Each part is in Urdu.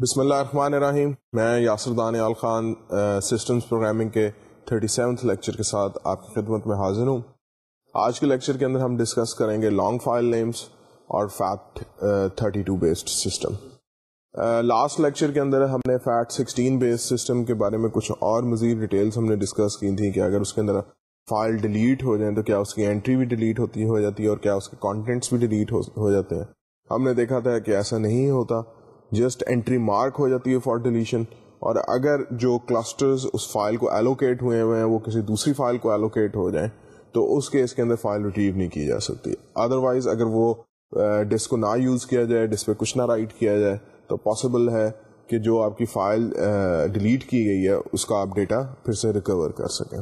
بسم اللہ الرحمن الرحیم۔ میں یاسر دان خان سسٹمز پروگرامنگ کے تھرٹی سیونتھ لیکچر کے ساتھ آپ کی خدمت میں حاضر ہوں۔ آج کے لیکچر کے اندر ہم ڈسکس کریں گے لانگ فائل نیمز اور FAT thirty two based system last lecture کے اندر ہم نے فیکٹ سکسٹین بیسڈ سسٹم کے بارے میں کچھ اور مزید ڈیٹیلس ہم نے ڈسکس کی تھیں کہ اگر اس کے اندر فائل ڈیلیٹ ہو جائیں تو کیا اس کی انٹری بھی ڈیلیٹ ہوتی، ہو جاتی ہے اور کیا اس کے کانٹینٹس بھی ڈیلیٹ ہو جاتے ہیں۔ ہم نے دیکھا تھا کہ ایسا نہیں ہوتا۔ جسٹ انٹری مارک ہو جاتی ہے فار ڈیلیشن اور اگر جو کلسٹرز اس فائل کو ایلوکیٹ ہوئے ہوئے ہیں وہ کسی دوسری فائل کو ایلوکیٹ ہو جائیں تو اس کیس کے اندر فائل ریٹریو نہیں کی جا سکتی۔ ادر وائز اگر وہ ڈسک کو نہ یوز کیا جائے ڈسک پہ کچھ نہ رائٹ کیا جائے تو پاسبل ہے کہ جو آپ کی فائل ڈیلیٹ کی گئی ہے اس کا آپ ڈیٹا پھر سے ریکور کر سکیں۔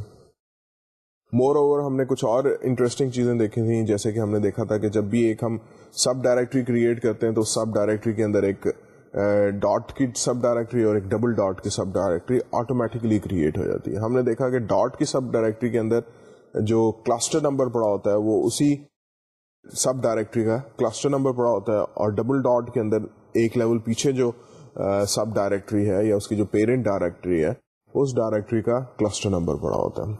مور اوور ہم نے کچھ اور انٹرسٹنگ چیزیں دیکھی تھیں، جیسے کہ ہم نے دیکھا تھا کہ جب بھی ایک ہم سب ڈائریکٹری کریٹ کرتے ہیں تو سب ڈائریکٹری کے اندر ایک ڈاٹ کی سب ڈائریکٹری اور ایک ڈبل ڈاٹ کی سب ڈائریکٹری آٹومیٹکلی کریٹ ہو جاتی ہے۔ ہم نے دیکھا کہ ڈاٹ کی سب ڈائریکٹری کے اندر جو کلسٹر نمبر پڑا ہوتا ہے وہ اسی سب ڈائریکٹری کا کلسٹر نمبر پڑا ہوتا ہے اور ڈبل ڈاٹ کے اندر ایک لیول پیچھے جو سب ڈائریکٹری ہے یا اس کی جو پیرنٹ ڈائریکٹری ہے اس ڈائریکٹری کا کلسٹر نمبر پڑا ہوتا ہے۔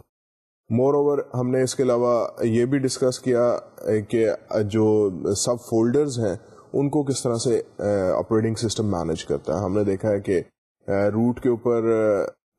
مور اوور ہم نے اس کے علاوہ یہ بھی ڈسکس کیا کہ جو سب فولڈرز ہیں ان کو کس طرح سے آپریٹنگ سسٹم مینج کرتا ہے؟ ہم نے دیکھا ہے کہ روٹ کے اوپر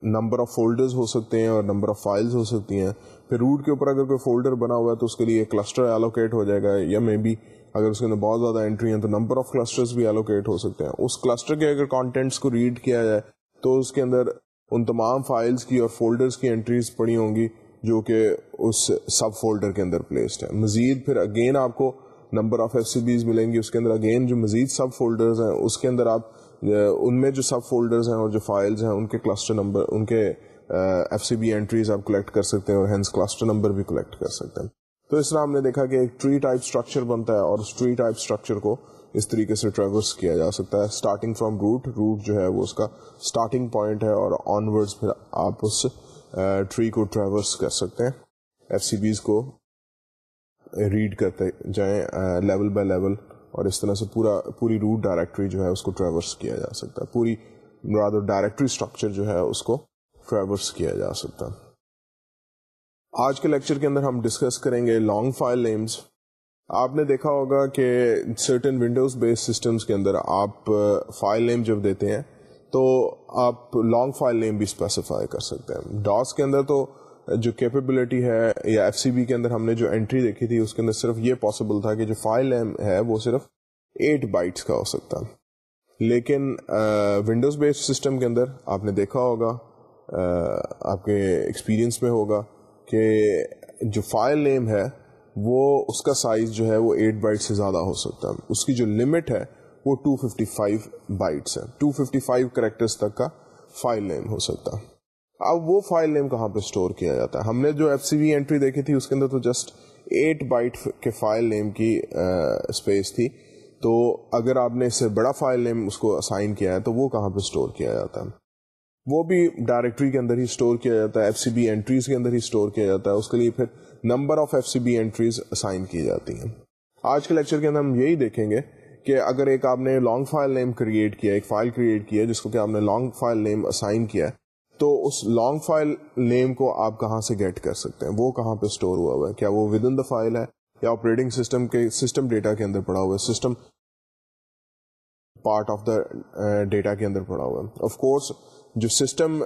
نمبر آف فولڈرز ہو سکتے ہیں اور نمبر آف فائلز ہو سکتی ہیں۔ پھر روٹ کے اوپر اگر کوئی فولڈر بنا ہوا ہے تو اس کے لیے کلسٹر ایلوکیٹ ہو جائے گا، یا مے بی اگر اس کے اندر بہت زیادہ انٹری ہیں تو نمبر آف کلسٹرز بھی ایلوکیٹ ہو سکتے ہیں۔ اس کلسٹر کے اگر کانٹینٹس کو ریڈ کیا جائے تو اس کے اندر ان تمام فائلز کی اور فولڈرز کی انٹریز پڑی ہوں گی جو کہ اس سب فولڈر کے اندر پلیسڈ ہے مزید پھر اگین آپ کو number of F C Bs ملیں گی اس کے اندر. اگین جو مزید سب فولڈرز ہیں، اس کے اندر آپ ان میں جو سب فولڈرز ہیں اور جو فائلز ہیں، ان کے کلسٹر نمبر ان کے ایف سی بی اینٹریز آپ کلیکٹ کر سکتے ہیں اور ہینس کلسٹر نمبر بھی کلیکٹ کر سکتے ہیں. تو اس طرح ہم نے دیکھا کہ ایک ٹری ٹائپ اسٹرکچر بنتا ہے اور اس ٹری ٹائپ اسٹرکچر کو اس طریقے سے ٹریورس کیا جا سکتا ہے. اسٹارٹنگ فرام روٹ روٹ جو ہے وہ اس کا اسٹارٹنگ پوائنٹ ہے اور آن ورڈ پھر آپ اس ٹری کو ٹریورس کر سکتے ہیں. ایف سی بیز کو ریڈ کرتے جائیں لیول بائی لیول اور اس طرح سے پورا، پوری روٹ ڈائریکٹری جو ہے اس کو ٹریورس کیا جا سکتا ہے. پوری ڈائریکٹری اسٹرکچر جو ہے اس کو ٹریورس کیا جا سکتا ہے. آج کے لیکچر کے اندر ہم ڈسکس کریں گے لانگ فائل نیمز آپ نے دیکھا ہوگا کہ سرٹن ونڈوز بیس سسٹمز کے اندر آپ فائل نیم جب دیتے ہیں، تو آپ لانگ فائل نیم بھی اسپیسیفائی کر سکتے ہیں. ڈاس کے اندر تو جو کیپیبلٹی ہے یا ایف سی بی کے اندر ہم نے جو انٹری دیکھی تھی، اس کے اندر صرف یہ پاسبل تھا کہ جو فائل ہے وہ صرف ایٹ بائٹس کا ہو سکتا۔ لیکن ونڈوز بیسڈ سسٹم کے اندر آپ نے دیکھا ہوگا آپ کے ایکسپیرئنس میں ہوگا کہ جو فائل نیم ہے، وہ اس کا سائز جو ہے وہ ایٹ بائٹ سے زیادہ ہو سکتا۔ ہے اس کی جو لمٹ ہے، وہ 255 بائٹس ہے۔ 255 کریکٹرز تک کا فائل نیم ہو سکتا۔ ہے اب وہ فائل نیم کہاں پہ اسٹور کیا جاتا ہے؟ ہم نے جو ایف سی وی انٹری دیکھی تھی، اس کے اندر تو جسٹ ایٹ بائٹ کے فائل نیم کی اسپیس تھی۔ تو اگر آپ نے اس سے بڑا فائل نیم اس کو اسائن کیا ہے، تو وہ کہاں پہ اسٹور کیا جاتا ہے؟ وہ بھی ڈائریکٹری کے اندر ہی اسٹور کیا جاتا ہے، ایف سی بی اینٹریز کے اندر ہی اسٹور کیا جاتا ہے۔ اس کے لیے پھر number of F C B entries assign کی جاتی ہیں۔ آج کے لیکچر کے اندر ہم یہی دیکھیں گے کہ اگر ایک آپ نے لانگ فائل نیم کریٹ کیا، ایک فائل کریٹ کیا، جس کو کہ آپ نے لانگ فائل نیم اسائن کیا ہے تو اس لانگ فائل نیم کو آپ کہاں سے گیٹ کر سکتے ہیں؟ وہ کہاں پہ اسٹور ہوا ہوا ہے؟ کیا وہ ود ان دا فائل ہے یا آپریٹنگ سسٹم کے سسٹم ڈیٹا کے اندر پڑا ہوا ہے؟ System part of the data کے اندر پڑا ہوا ہے۔ آف کورس جو system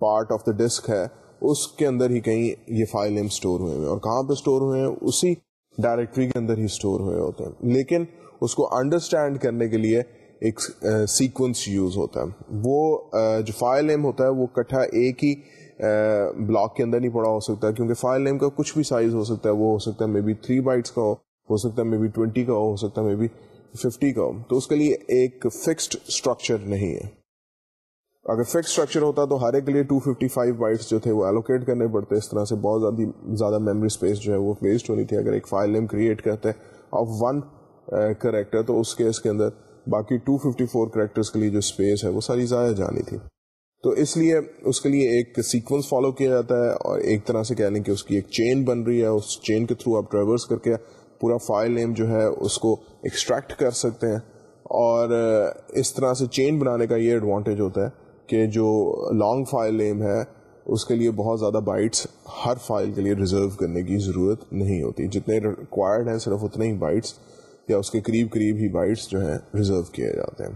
part of the disk ہے، اس کے اندر ہی کہیں یہ فائل نیم اسٹور ہوئے ہیں۔ اور کہاں پہ اسٹور ہوئے ہیں؟ اسی ڈائریکٹری کے اندر ہی اسٹور ہوئے ہوتے ہیں۔ لیکن اس کو انڈرسٹینڈ کرنے کے لیے ایک سیکوینس یوز ہوتا ہے۔ وہ جو فائل نیم ہوتا ہے، وہ کٹھا ایک ہی بلاک کے اندر نہیں پڑا ہو سکتا، کیونکہ فائل نیم کا کچھ بھی سائز ہو سکتا ہے۔ وہ ہو سکتا ہے مے بی تھری بائٹس کا ہو ہو سکتا ہے مے بی ٹوینٹی کا ہو ہو سکتا ہے مے بی ففٹی کا ہو۔ تو اس کے لیے ایک فکسڈ اسٹرکچر نہیں ہے۔ اگر فکس اسٹرکچر ہوتا تو ہر ایک کے لیے 255 بائٹس جو تھے وہ الوکیٹ کرنے پڑتے۔ اس طرح سے بہت زیادہ زیادہ میموری اسپیس جو ہے وہ پلیسڈ ہونی تھی۔ اگر ایک فائل نیم کریٹ کرتے آف ون کریکٹر تو اس کیس کے اندر باقی 254 کریکٹرز کے لیے جو اسپیس ہے وہ ساری ضائع جانی تھی۔ تو اس لیے اس کے لیے ایک سیکوینس فالو کیا جاتا ہے اور ایک طرح سے کہہ لیں کہ اس کی ایک چین بن رہی ہے، اس چین کے تھرو آپ ٹریورس کر کے پورا فائل نیم جو ہے اس کو ایکسٹریکٹ کر سکتے ہیں۔ اور اس طرح سے چین بنانے کا یہ ایڈوانٹیج ہوتا ہے کہ جو لانگ فائل نیم ہے، اس کے لیے بہت زیادہ بائٹس ہر فائل کے لیے ریزرو کرنے کی ضرورت نہیں ہوتی۔ جتنے ریکوائرڈ ہیں صرف اتنے ہی بائٹس یا اس کے قریب قریب ہی بائٹس جو ہیں ریزرو کیے جاتے ہیں۔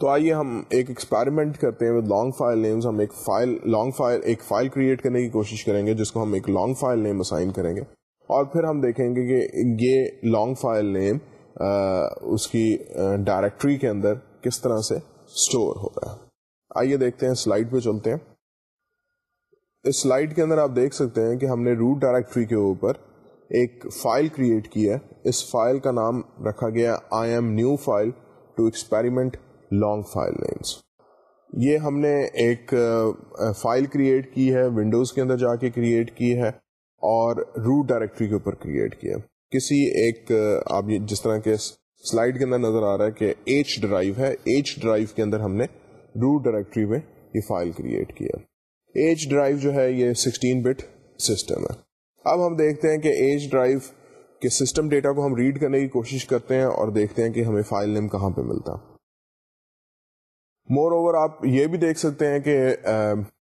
تو آئیے ہم ایک ایکسپیریمنٹ کرتے ہیں لانگ فائل نیمز ہم ایک فائل لانگ فائل ایک فائل کریٹ کرنے کی کوشش کریں گے، جس کو ہم ایک لانگ فائل نیم اسائن کریں گے۔ اور پھر ہم دیکھیں گے کہ یہ لانگ فائل نیم اس کی ڈائریکٹری کے اندر کس طرح سے اسٹور ہو رہا ہے۔ آئیے دیکھتے ہیں سلائڈ پہ چلتے ہیں۔ اس سلائڈ کے اندر آپ دیکھ سکتے ہیں کہ ہم نے روٹ ڈائریکٹری کے اوپر ایک فائل کریٹ کی ہے۔ اس فائل کا نام رکھا گیا I'm new file to experiment long file names یہ ہم نے ایک فائل کریٹ کی ہے، ونڈوز کے اندر جا کے کریٹ کی ہے اور روٹ ڈائریکٹری کے اوپر کریٹ کیا کسی ایک آپ جس طرح کے سلائڈ کے اندر نظر آ رہا ہے کہ ایچ ڈرائیو ہے ایچ ڈرائیو کے اندر ہم نے روٹ ڈائریکٹری میں یہ فائل کریٹ کیا ایچ ڈرائیو جو ہے، یہ سکسٹین بٹ سسٹم ہے۔ اب ہم دیکھتے ہیں کہ ایچ ڈرائیو کے سسٹم ڈیٹا کو ہم ریڈ کرنے کی کوشش کرتے ہیں اور دیکھتے ہیں کہ ہمیں فائل نیم کہاں پہ ملتا۔ مور اوور آپ یہ بھی دیکھ سکتے ہیں کہ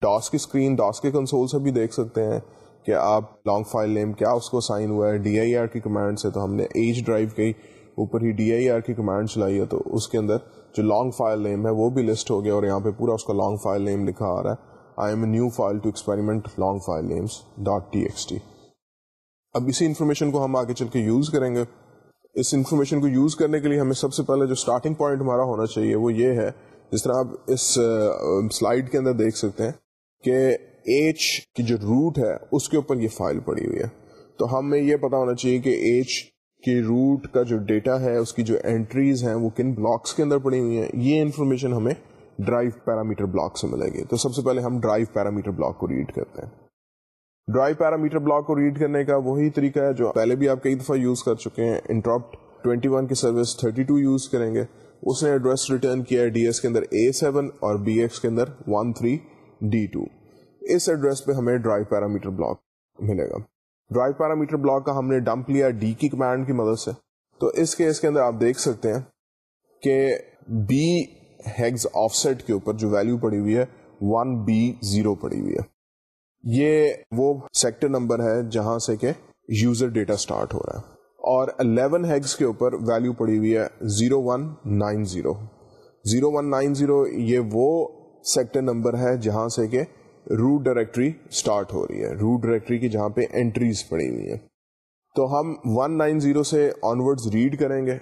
ڈاس کی اسکرین ڈاس کے کنسول سے بھی دیکھ سکتے ہیں کہ آپ لانگ فائل نیم کیا اس کو سائن ہوا ہے۔ ڈی آئی آر کی کمانڈ سے تو ہم نے ایچ ڈرائیو کے اوپر ہی ڈی آئی آر کی کمانڈ چلائی ہے تو اس کے اندر جو لانگ فائل نیم ہے وہ بھی لسٹ ہو گیا اور یہاں پہ پورا اس کا لانگ فائل نیم لکھا آ رہا ہے۔ I'm a new file to experiment long file names dot T X T اب اسی انفارمیشن کو ہم آگے چل کے یوز کریں گے۔ اس انفارمیشن کو یوز کرنے کے لیے ہمیں سب سے پہلے جو اسٹارٹنگ پوائنٹ ہمارا ہونا چاہیے وہ یہ ہے، جس طرح آپ اس سلائڈ کے اندر دیکھ سکتے ہیں کہ ایچ کی جو روٹ ہے، اس کے اوپر یہ فائل پڑی ہوئی ہے۔ تو ہمیں یہ پتا ہونا چاہیے کہ ایچ کی روٹ کا جو ڈیٹا ہے، اس کی جو اینٹریز ہیں، وہ کن بلاکس کے اندر پڑی ہوئی ہیں۔ یہ انفارمیشن ہمیں ڈرائیو پیرامیٹر بلاک سے ملے گی۔ تو سب سے پہلے ہم ڈرائیو پیرامیٹر بلاک کو ریڈ کرتے ہیں۔ ڈرائی پیرامیٹر بلاک کو ریڈ کرنے کا وہی طریقہ ہے جو پہلے بھی آپ کئی دفعہ یوز کر چکے ہیں۔ انٹراپٹ 21 کی سروس 32 یوز کریں گے۔ اس نے ایڈریس ریٹرن کیا ہے ڈی ایس کے اندر اے سیون اور بی ایکس کے اندر ون تھری ڈی ٹو۔ اس ایڈریس پہ ہمیں ڈرائی پیرامیٹر بلاک ملے گا۔ ڈرائی پیرامیٹر بلاک کا ہم نے ڈمپ لیا ڈی کی کمانڈ کی مدد سے۔ تو اس کیس کے اندر آپ دیکھ سکتے ہیں کہ بی ہیگز آف سیٹ کے اوپر جو ویلو پڑی ہوئی ہے، ون بی زیرو پڑی ہوئی ہے۔ یہ وہ سیکٹر نمبر ہے جہاں سے کہ یوزر ڈیٹا سٹارٹ ہو رہا ہے۔ اور 11 ہیگز کے اوپر ویلو پڑی ہوئی ہے 0190 0190 یہ وہ سیکٹر نمبر ہے جہاں سے کہ روٹ ڈائریکٹری سٹارٹ ہو رہی ہے۔ روٹ ڈائریکٹری کی جہاں پہ انٹریز پڑی ہوئی ہیں۔ تو ہم 190 سے آنورڈز ریڈ کریں گے۔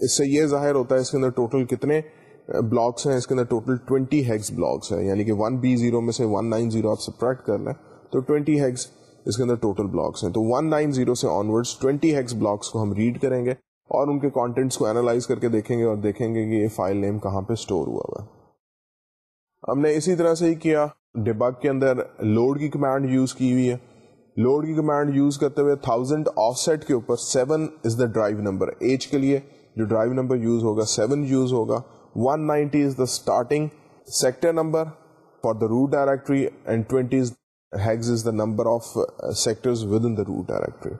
اس سے یہ ظاہر ہوتا ہے اس کے اندر ٹوٹل کتنے بلاکس ہیں، اس کے اندر ٹوٹل 20 ہیگس بلاکس ہیں یعنی کہ 1 بی زیرو میں سے 190 آپ سپریکٹ کر لیں تو 20 ہیگس اس کے اندر ٹوٹل بلاکس ہیں۔ تو 190 سے آنورڈس 20 ہیگس بلاکس کو ہم ریڈ کریں گے اور ان کے کانٹینٹس کو اینالائز کر کے دیکھیں گے اور دیکھیں گے کہ یہ فائل نیم کہاں پہ اسٹور ہوا ہوا ہے۔ ہم نے اسی طرح سے ہی کیا۔ ڈبگ کے اندر لوڈ کی کمانڈ یوز کی ہوئی ہے۔ لوڈ کی کمانڈ یوز کرتے ہوئے تھاؤزینڈ آف سیٹ کے اوپر seven is the drive number H کے لیے جو ڈرائیو نمبر یوز ہوگا سیون یوز ہوگا۔ 190 is the starting sector number for the root directory and 20 is hex is the number of uh, sectors within the root directory.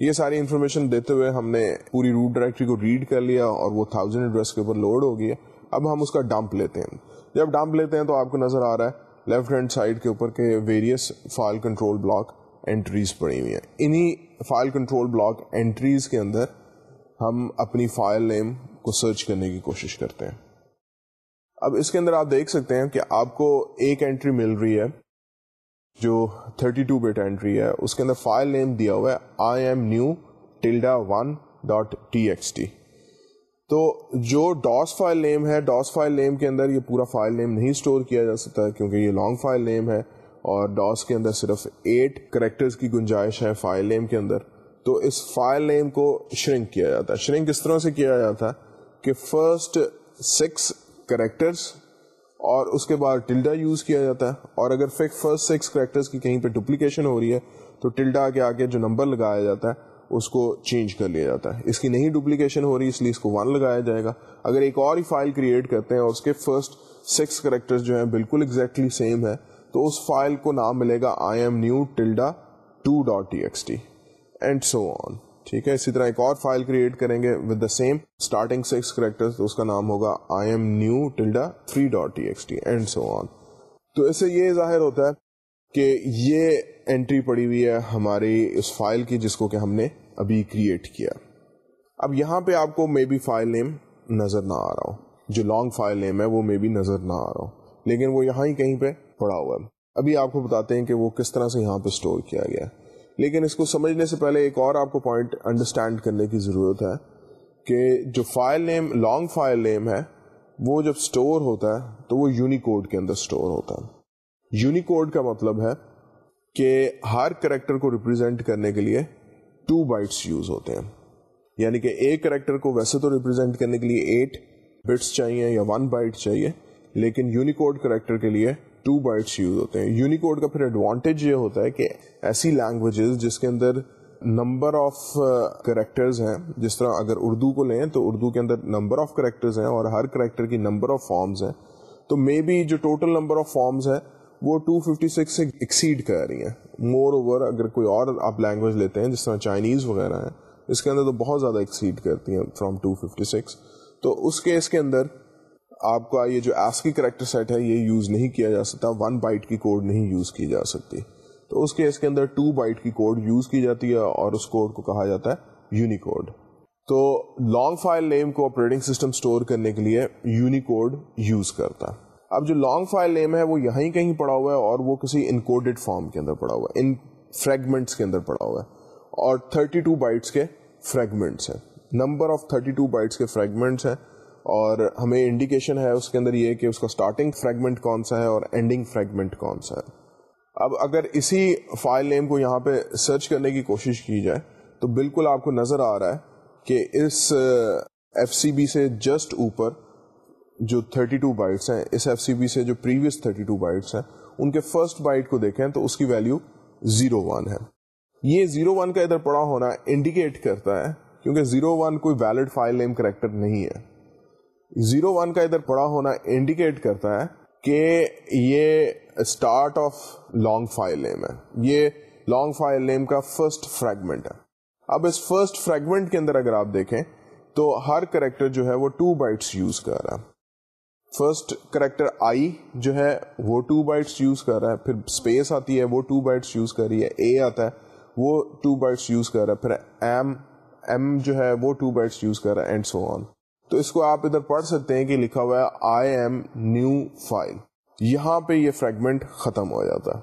یہ ساری انفارمیشن دیتے ہوئے ہم نے پوری روٹ ڈائریکٹری کو ریڈ کر لیا اور وہ تھاؤزینڈ ایڈریس کے اوپر لوڈ ہو گیا. اب ہم اس کا ڈمپ لیتے ہیں. جب ڈمپ لیتے ہیں تو آپ کو نظر آ رہا ہے لیفٹ ہینڈ سائڈ کے اوپر کے various file control block entries پڑی ہوئی ہیں. انہی فائل کنٹرول بلاک انٹریز کے اندر ہم اپنی فائل نیم کو سرچ کرنے کی کوشش کرتے ہیں. اب اس کے اندر آپ دیکھ سکتے ہیں کہ آپ کو ایک اینٹری مل رہی ہے جو 32 بٹ اینٹری ہے۔ اس کے اندر فائل نیم دیا ہوا ہے۔ I M new tilde one dot T X T تو جو ڈاس فائل نیم ہے ڈاس فائل نیم کے اندر یہ پورا فائل نیم نہیں اسٹور کیا جا سکتا کیونکہ یہ لانگ فائل نیم ہے اور ڈاس کے اندر صرف ایٹ کریکٹرز کی گنجائش ہے فائل نیم کے اندر۔ تو اس فائل نیم کو شرنک کیا جاتا ہے۔ شرنک اس طرح سے کیا جاتا ہے کہ فرسٹ سکس کریکٹرس اور اس کے بعد ٹلڈا یوز کیا جاتا ہے اور اگر فک فرسٹ سکس کریکٹرس کی کہیں پہ ڈپلیکیشن ہو رہی ہے تو ٹلڈا کے آگے جو نمبر لگایا جاتا ہے اس کو چینج کر لیا جاتا ہے۔ اس کی نہیں ڈپلیکیشن ہو رہی، اس لیے اس کو ون لگایا جائے گا۔ اگر ایک اور ہی فائل کریٹ کرتے ہیں اور اس کے فرسٹ سکس کریکٹر جو ہیں بالکل ایگزیکٹلی سیم ہے تو اس فائل کو نام ملے گا I M new tilde two dot T X T and so on ٹھیک ہے؟ اسی طرح ایک اور فائل کریٹ کریں گے with the same starting six character اس کا نام ہوگا I M new tilde three dot T X T and so on تو اس سے یہ ظاہر ہوتا ہے کہ یہ انٹری پڑی ہوئی ہے ہماری اس فائل کی جس کو کہ ہم نے ابھی کریٹ کیا۔ اب یہاں پہ آپ کو مے بی فائل نیم نظر نہ آ رہا ہو۔ جو لانگ فائل نیم ہے وہ مے بی نظر نہ آ رہا ہو۔ لیکن وہ یہاں ہی کہیں پہ پڑا ہوا ہے۔ ابھی آپ کو بتاتے ہیں کہ وہ کس طرح سے یہاں پہ اسٹور کیا گیا۔ ہے لیکن اس کو سمجھنے سے پہلے ایک اور آپ کو پوائنٹ انڈرسٹینڈ کرنے کی ضرورت ہے کہ جو file name long file name ہے، وہ جب اسٹور ہوتا ہے تو وہ یونیکوڈ کے اندر اسٹور ہوتا ہے۔ یونیکوڈ کا مطلب ہے کہ ہر کریکٹر کو ریپرزینٹ کرنے کے لیے ٹو بائٹس یوز ہوتے ہیں۔ یعنی کہ ایک کریکٹر کو ویسے تو ریپرزینٹ کرنے کے لیے ایٹ بٹس چاہیے یا ون بائٹ چاہیے، لیکن یونیکوڈ کریکٹر کے لیے ٹو بائٹس یوز ہوتے ہیں۔ یونیکوڈ کا پھر ایڈوانٹیج یہ ہوتا ہے کہ ایسی لینگویجز جس کے اندر نمبر آف کریکٹرز ہیں، جس طرح اگر اردو کو لیں تو اردو کے اندر نمبر آف کریکٹرز ہیں اور ہر کریکٹر کی نمبر آف فارمز ہیں۔ تو مے بی جو ٹوٹل نمبر آف فارمز ہیں، وہ 256 سے ایکسیڈ کر رہی ہیں۔ مور اوور اگر کوئی اور آپ لینگویج لیتے ہیں، جس طرح چائنیز وغیرہ ہیں، اس کے اندر تو بہت زیادہ ایکسیڈ کرتی ہیں فرام 256 تو اس کیس کے اندر آپ کا یہ جو ایس کی کریکٹر سیٹ ہے، یہ یوز نہیں کیا جا سکتا. ون بائٹ کی کوڈ نہیں یوز کی جا سکتی. تو اس کیس کے اندر ٹو بائٹ کی کوڈ یوز کی جاتی ہے اور اس کوڈ کو کہا جاتا ہے یونیکوڈ تو لانگ فائل نیم کو آپریٹنگ سسٹم اسٹور کرنے کے لیے یونیکوڈ یوز کرتا. ہے اب جو لانگ فائل نیم ہے وہ یہیں کہیں پڑا ہوا ہے اور وہ کسی انکوڈیڈ فارم کے اندر پڑا ہوا ہے. ان فریگمنٹس کے اندر پڑا ہوا ہے. اور 32 بائٹس کے فریگمنٹس ہیں. نمبر آف 32 بائٹس کے فریگمنٹس ہیں. اور ہمیں انڈیکیشن ہے اس کے اندر یہ کہ اس کا اسٹارٹنگ فریگمنٹ کون سا ہے اور اینڈنگ فریگمنٹ کون سا ہے۔ اب اگر اسی فائل نیم کو یہاں پہ سرچ کرنے کی کوشش کی جائے تو بالکل آپ کو نظر آ رہا ہے کہ اس ایف سی بی سے جسٹ اوپر جو 32 بائٹس ہیں، اس ایف سی بی سے جو پریویس 32 بائٹس ہیں، ان کے فرسٹ بائٹ کو دیکھیں تو اس کی ویلو زیرو ون ہے۔ یہ زیرو ون کا ادھر پڑا ہونا انڈیکیٹ کرتا ہے کیونکہ زیرو ون کوئی ویلڈ فائل نیم کریکٹر نہیں ہے۔ زیرو ون کا ادھر پڑا ہونا انڈیکیٹ کرتا ہے کہ یہ start of long file name ہے۔ یہ لانگ فائل نیم کا فرسٹ فریگمنٹ ہے۔ اب اس فرسٹ فریگمنٹ کے اندر اگر آپ دیکھیں تو ہر کریکٹر جو ہے وہ ٹو بائٹس یوز کر رہا ہے۔ فرسٹ کریکٹر آئی جو ہے وہ ٹو بائٹس یوز کر رہا ہے۔ پھر اسپیس آتی ہے، وہ ٹو بائٹس یوز کر رہی ہے۔ اے آتا ہے، وہ ٹو بائٹس یوز کر رہا ہے۔ پھر ایم ایم جو ہے وہ ٹو بائٹس یوز کر رہا ہے اینڈ سو آن تو اس کو آپ ادھر پڑھ سکتے ہیں کہ لکھا ہوا ہے آئی ایم نیو فائل یہاں پہ یہ فریگمنٹ ختم ہو جاتا ہے۔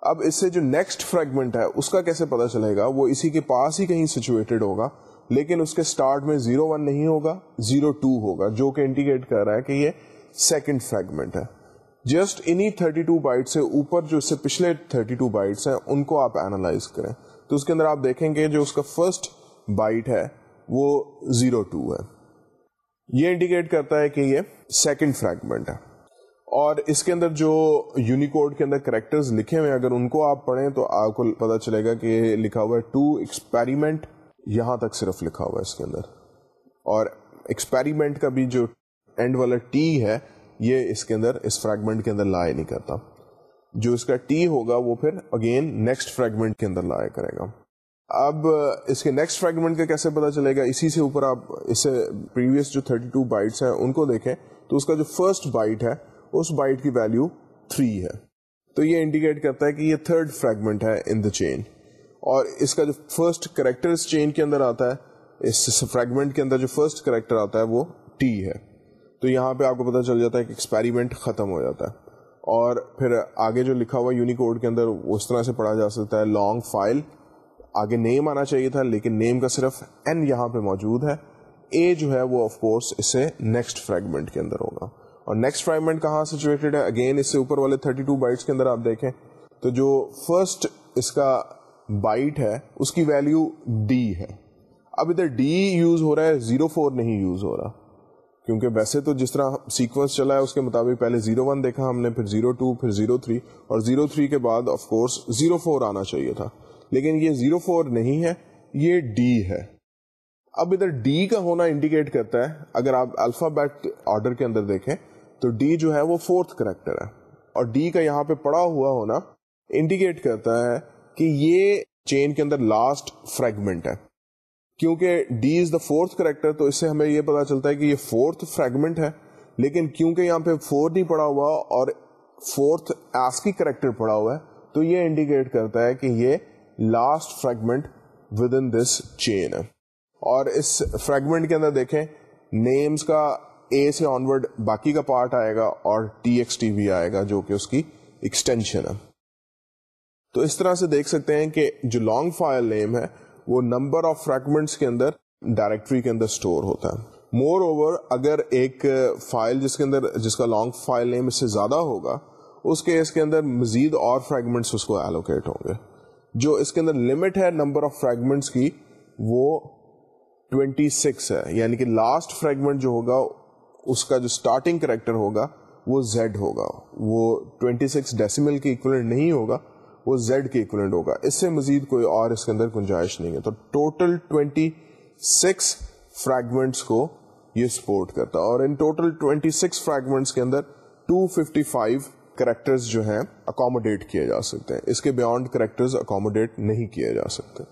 اب اس سے جو نیکسٹ فریگمنٹ ہے، اس کا کیسے پتا چلے گا؟ وہ اسی کے پاس ہی کہیں سچویٹڈ ہوگا، لیکن اس کے سٹارٹ میں زیرو ون نہیں ہوگا زیرو ٹو ہوگا، جو کہ انڈیکیٹ کر رہا ہے کہ یہ سیکنڈ فریگمنٹ ہے۔ جسٹ انہی 32 بائٹ سے اوپر جو اس سے پچھلے 32 بائٹس ہیں، ان کو آپ اینالائز کریں۔ تو اس کے اندر آپ دیکھیں گے جو اس کا فرسٹ بائٹ ہے، وہ زیرو ٹو ہے۔ یہ انڈیکیٹ کرتا ہے کہ یہ سیکنڈ فریگمنٹ ہے۔ اور اس کے اندر جو یونیکوڈ کے اندر کریکٹرز لکھے ہوئے اگر ان کو آپ پڑھیں تو آپ کو پتا چلے گا کہ لکھا ہوا ہے ٹو ایکسپیریمنٹ یہاں تک صرف لکھا ہوا ہے اس کے اندر۔ اور ایکسپیریمنٹ کا بھی جو اینڈ والا ٹی ہے، یہ اس کے اندر اس فریگمنٹ کے اندر لائے نہیں کرتا۔ جو اس کا ٹی ہوگا، وہ پھر اگین نیکسٹ فریگمنٹ کے اندر لایا کرے گا۔ اب اس کے نیکسٹ فریگمنٹ کا کیسے پتا چلے گا؟ اسی سے اوپر آپ اس سے پریویس جو 32 بائٹس ہیں ان کو دیکھیں تو اس کا جو فرسٹ بائٹ ہے، اس بائٹ کی ویلو 3 ہے۔ تو یہ انڈیکیٹ کرتا ہے کہ یہ تھرڈ فریگمنٹ ہے ان دا چین اور اس کا جو فرسٹ کریکٹر اس چین کے اندر آتا ہے، اس فریگمنٹ کے اندر جو فرسٹ کریکٹر آتا ہے، وہ ٹی ہے۔ تو یہاں پہ آپ کو پتا چل جاتا ہے کہ ایکسپیریمنٹ ختم ہو جاتا ہے۔ اور پھر آگے جو لکھا ہوا یونیکوڈ کے اندر اس طرح سے پڑھا جا سکتا ہے لانگ فائل آگے نیم آنا چاہیے تھا، لیکن نیم کا صرف این یہاں پہ موجود ہے۔ اے جو ہے وہ آف کورس اس سے نیکسٹ فریگمنٹ کے اندر ہوگا۔ اور نیکسٹ فریگمنٹ کہاں سچویٹڈ ہے؟ اگین اس سے اوپر والے 32 بائٹس کے اندر آپ دیکھیں۔ تو جو فرسٹ اس کا بائٹ ہے، اس کی ویلو ڈی ہے۔ اب ادھر ڈی یوز ہو رہا ہے زیرو فور نہیں یوز ہو رہا۔ کیونکہ ویسے تو جس طرح سیکوینس چلا ہے، اس کے مطابق پہلے زیرو ون دیکھا ہم نے، پھر زیرو ٹو پھر زیرو تھری اور زیرو تھری کے بعد آف کورس زیرو فور آنا چاہیے تھا۔ لیکن یہ زیرو فور نہیں ہے، یہ ڈی ہے۔ اب ادھر ڈی کا ہونا انڈیکیٹ کرتا ہے۔ اگر آپ الفابیٹ آرڈر کے اندر دیکھیں، تو ڈی جو ہے وہ فورتھ کریکٹر ہے۔ اور ڈی کا یہاں پہ پڑا ہوا ہونا انڈیکیٹ کرتا ہے کہ یہ چین کے اندر لاسٹ فریگمنٹ ہے۔ کیونکہ D is the fourth character تو اس سے ہمیں یہ پتا چلتا ہے کہ یہ فورتھ فریگمنٹ ہے۔ لیکن کیونکہ یہاں پہ فور نہیں پڑا ہوا اور فورتھ ایس کی کریکٹر پڑا ہوا ہے، تو یہ انڈیکیٹ کرتا ہے کہ یہ last fragment within this chain ہے اور اس فریگمنٹ کے اندر دیکھیں نیمز کا اے سے آنورڈ باقی کا پارٹ آئے گا اور ٹی ایکس ٹی بھی آئے گا جو کہ اس کی ایکسٹینشن ہے. تو اس طرح سے دیکھ سکتے ہیں کہ جو لانگ فائل نیم ہے، وہ نمبر آف فریگمنٹس کے اندر ڈائریکٹری کے اندر اسٹور ہوتا ہے. مور اوور اگر ایک فائل جس کے اندر جس کا لانگ فائل نیم اس سے زیادہ ہوگا، اس کیس کے اندر مزید اور فریگمنٹس اس کو ایلوکیٹ ہوں گے. جو اس کے اندر لمٹ ہے نمبر آف فریگمنٹس کی، وہ 26 ہے۔ یعنی کہ لاسٹ فریگمنٹ جو ہوگا، اس کا جو اسٹارٹنگ کریکٹر ہوگا، وہ زیڈ ہوگا۔ وہ 26 ڈیسیمل کے اکولنٹ نہیں ہوگا، وہ زیڈ کے اکولنٹ ہوگا۔ اس سے مزید کوئی اور اس کے اندر گنجائش نہیں ہے۔ تو ٹوٹل 26 فریگمنٹس کو یہ سپورٹ کرتا اور ان ٹوٹل 26 فریگمنٹس کے اندر 255 کریکٹرز جو ہیں اکوموڈیٹ کیے جا سکتے ہیں۔ اس کے بیونڈ کریکٹرز اکوموڈیٹ نہیں کیے جا سکتے۔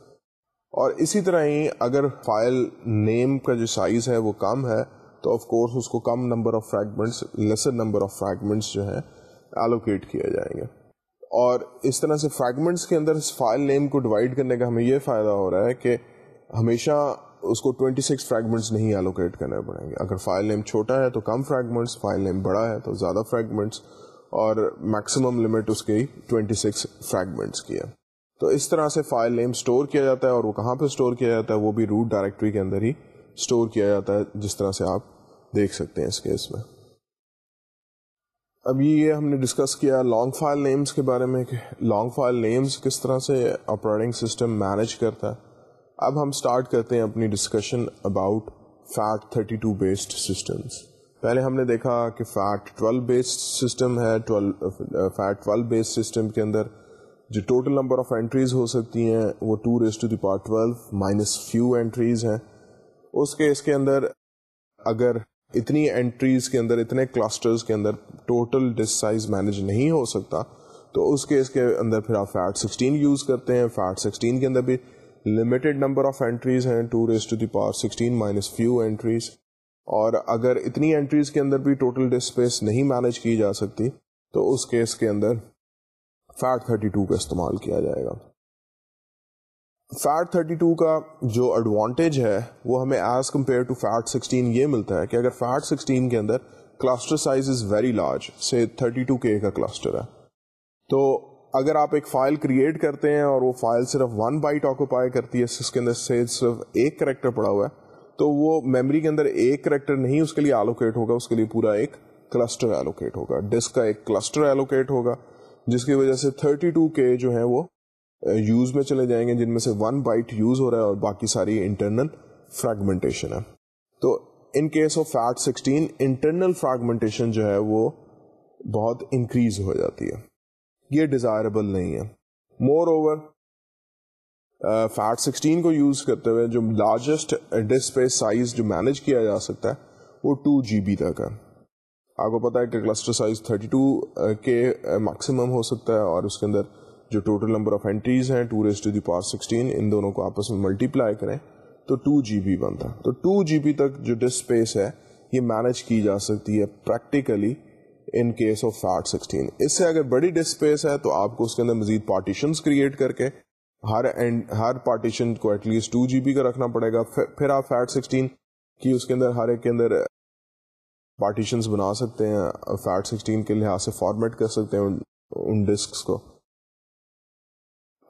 اور اسی طرح ہی اگر فائل نیم کا جو سائز ہے وہ کم ہے، تو آف کورس اس کو کم number of fragments lesser number of fragments جو ہیں ایلوکیٹ کیے جائیں گے۔ اور اس طرح سے فریگمنٹس کے اندر اس فائل نیم کو ڈیوائڈ کرنے کا ہمیں یہ فائدہ ہو رہا ہے کہ ہمیشہ اس کو 26 فریگمنٹس نہیں ایلوکیٹ کرنے پڑیں گے۔ اگر فائل نیم چھوٹا ہے تو کم فریگمنٹس فائل نیم بڑا ہے تو زیادہ فریگمنٹس اور میکسیمم لمٹ اس کی 26 فریگمنٹس کی ہے۔ تو اس طرح سے فائل نیم اسٹور کیا جاتا ہے اور وہ کہاں پہ اسٹور کیا جاتا ہے وہ بھی روٹ ڈائریکٹری کے اندر ہی اسٹور کیا جاتا ہے جس طرح سے آپ دیکھ سکتے ہیں اس کیس میں۔ اب یہ ہم نے ڈسکس کیا لانگ فائل نیمز کے بارے میں کہ لانگ فائل نیمز کس طرح سے آپریٹنگ سسٹم مینج کرتا ہے۔ اب ہم اسٹارٹ کرتے ہیں اپنی discussion about FAT 32 based systems پہلے ہم نے دیکھا کہ فیٹ 12 بیسڈ سسٹم ہے فیٹ 12 بیسڈ سسٹم کے اندر جو ٹوٹل نمبر آف انٹریز ہو سکتی ہیں، وہ ٹو ریز ٹو دی پار ٹویلو مائنس فیو انٹریز ہیں۔ اس کیس کے اندر اگر اتنی انٹریز کے اندر، اتنے کلسٹرز کے اندر ٹوٹل ڈس سائز مینج نہیں ہو سکتا، تو اس کیس کے اندر پھر آپ فیٹ سکسٹین یوز کرتے ہیں۔ فیٹ سکسٹین کے اندر بھی لمیٹڈ نمبر آف انٹریز ہیں، two raise to the power sixteen minus few entries. اور اگر اتنی انٹریز کے اندر بھی ٹوٹل ڈس اسپیس نہیں مینج کی جا سکتی، تو اس کیس کے اندر فیٹ 32 کا استعمال کیا جائے گا۔ فیٹ 32 کا جو ایڈوانٹیج ہے، وہ ہمیں ایز کمپیئر ٹو فیٹ 16 یہ ملتا ہے کہ اگر فیٹ 16 کے اندر cluster size is very large سے 32 کے کا کلسٹر ہے، تو اگر آپ ایک فائل کریٹ کرتے ہیں اور وہ فائل صرف ون بائٹ آکوپائی کرتی ہے، اس کے اندر سے صرف ایک کریکٹر پڑا ہوا ہے تو وہ میموری کے اندر ایک کریکٹر نہیں اس کے لیے ایلوکیٹ ہوگا، اس کے لیے پورا ایک کلسٹر ایلوکیٹ ہوگا۔ ڈسک کا ایک کلسٹر ایلوکیٹ ہوگا، جس کی وجہ سے 32 کے جو ہیں وہ uh, یوز میں چلے جائیں گے، جن میں سے ون بائٹ یوز ہو رہا ہے اور باقی ساری انٹرنل فریگمنٹیشن ہے۔ تو in case of FAT 16 internal fragmentation جو ہے وہ بہت انکریز ہو جاتی ہے۔ یہ ڈیزائربل نہیں ہے۔ مور اوور فیٹ 16 کو یوز کرتے ہوئے جو لارجسٹ ڈسپے سائز جو مینج کیا جا سکتا ہے وہ 2 جی بی تک ہے۔ آپ کو پتا ہے کہ کلسٹر سائز 32 کے میکسیمم ہو سکتا ہے اور اس کے اندر جو ٹوٹل نمبر آف اینٹریز ہیں two raise to the power sixteen in دونوں کو آپس میں ملٹی پلائی کریں تو ٹو جی بی بنتا ہے۔ تو ٹو جی بی تک جو ڈسک اسپیس ہے، یہ مینج کی جا سکتی ہے practically in case of FAT sixteen. اس سے اگر بڑی ڈسک اسپیس ہے تو آپ کو اس کے اندر مزید پارٹیشنس کریٹ کر کے ہر ہر پارٹیشن کو at least two G B کا رکھنا پڑے گا۔ پھر آپ فیٹ سکسٹین کی اس کے اندر ہر ایک کے اندر پارٹیشنز بنا سکتے ہیں۔ فیٹ سکسٹین کے لحاظ سے فارمیٹ کر سکتے ہیں ان ڈسکس کو۔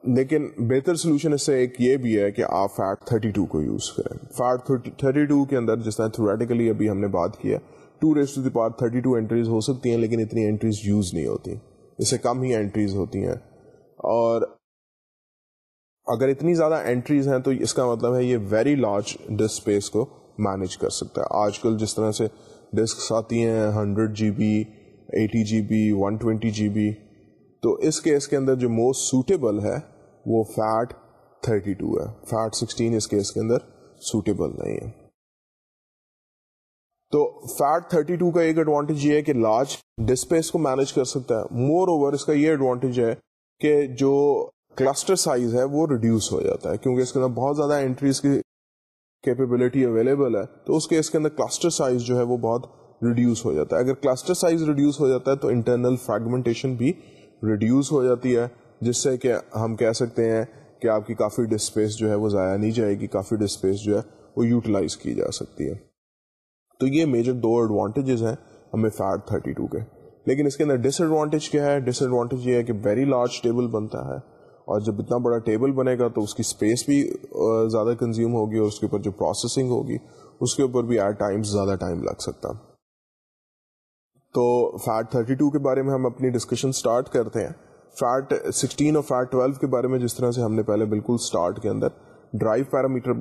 لیکن بہتر سولوشن اس سے ایک یہ بھی ہے کہ آپ فیٹ 32 کو یوز کریں۔ فیٹ 32 کے اندر جس طرح تھوریٹیکلی ابھی ہم نے بات کیا ٹو ریس ٹو دی پار 32 انٹریز ہو سکتی ہیں، لیکن اتنی انٹریز یوز نہیں ہوتی۔ اس سے کم ہی انٹریز ہوتی ہیں۔ اور اگر اتنی زیادہ انٹریز ہیں تو اس کا مطلب ہے یہ ویری لارج ڈسک اسپیس کو مینج کر سکتا ہے۔ آج کل جس طرح سے ڈسکس آتی ہیں hundred G B eighty G B one twenty G B تو اس کیس کے اندر جو موسٹ سوٹیبل ہے، وہ فیٹ تھرٹی ٹو ہے۔ فیٹ سکسٹین اس کیس کے اندر سوٹیبل نہیں ہے۔ تو فیٹ تھرٹی ٹو کا ایک ایڈوانٹیج یہ ہے کہ لارج ڈسپیس کو مینج کر سکتا ہے۔ مور اوور اس کا یہ ایڈوانٹیج ہے کہ جو کلسٹر سائز ہے وہ ریڈیوس ہو جاتا ہے کیونکہ اس کے اندر بہت زیادہ انٹریز کی کیپیبلٹی اویلیبل ہے، تو اس کیس کے اندر کلسٹر سائز جو ہے وہ بہت ریڈیوس ہو جاتا ہے۔ اگر کلسٹر سائز ریڈیوس ہو جاتا ہے تو انٹرنل فریگمنٹیشن بھی ریڈیوس ہو جاتی ہے، جس سے کہ ہم کہہ سکتے ہیں کہ آپ کی کافی ڈسپیس جو ہے وہ ضائع نہیں جائے گی، کافی ڈسپیس جو ہے وہ یوٹیلائز کی جا سکتی ہے۔ تو یہ میجر دو ایڈوانٹیجز ہیں ہمیں فیٹ 32 کے۔ لیکن اس کے اندر ڈس ایڈوانٹیج کیا ہے؟ ڈس ایڈوانٹیج یہ ہے کہ ویری لارج ٹیبل بنتا ہے۔ اور جب اتنا بڑا ٹیبل بنے گا تو اس کی اسپیس بھی زیادہ کنزیوم ہوگی اور اس کے اوپر جو پروسیسنگ ہوگی، اس کے اوپر بھی ایٹ ٹائمز زیادہ ٹائم لگ سکتا۔ تو فیٹ 32 کے بارے میں ہم اپنی ڈسکشن سٹارٹ کرتے ہیں۔ فیٹ 16 اور فیٹ 12 کے بارے میں جس طرح سے ہم نے پہلے بالکل سٹارٹ کے اندر ڈرائیو پیرامیٹر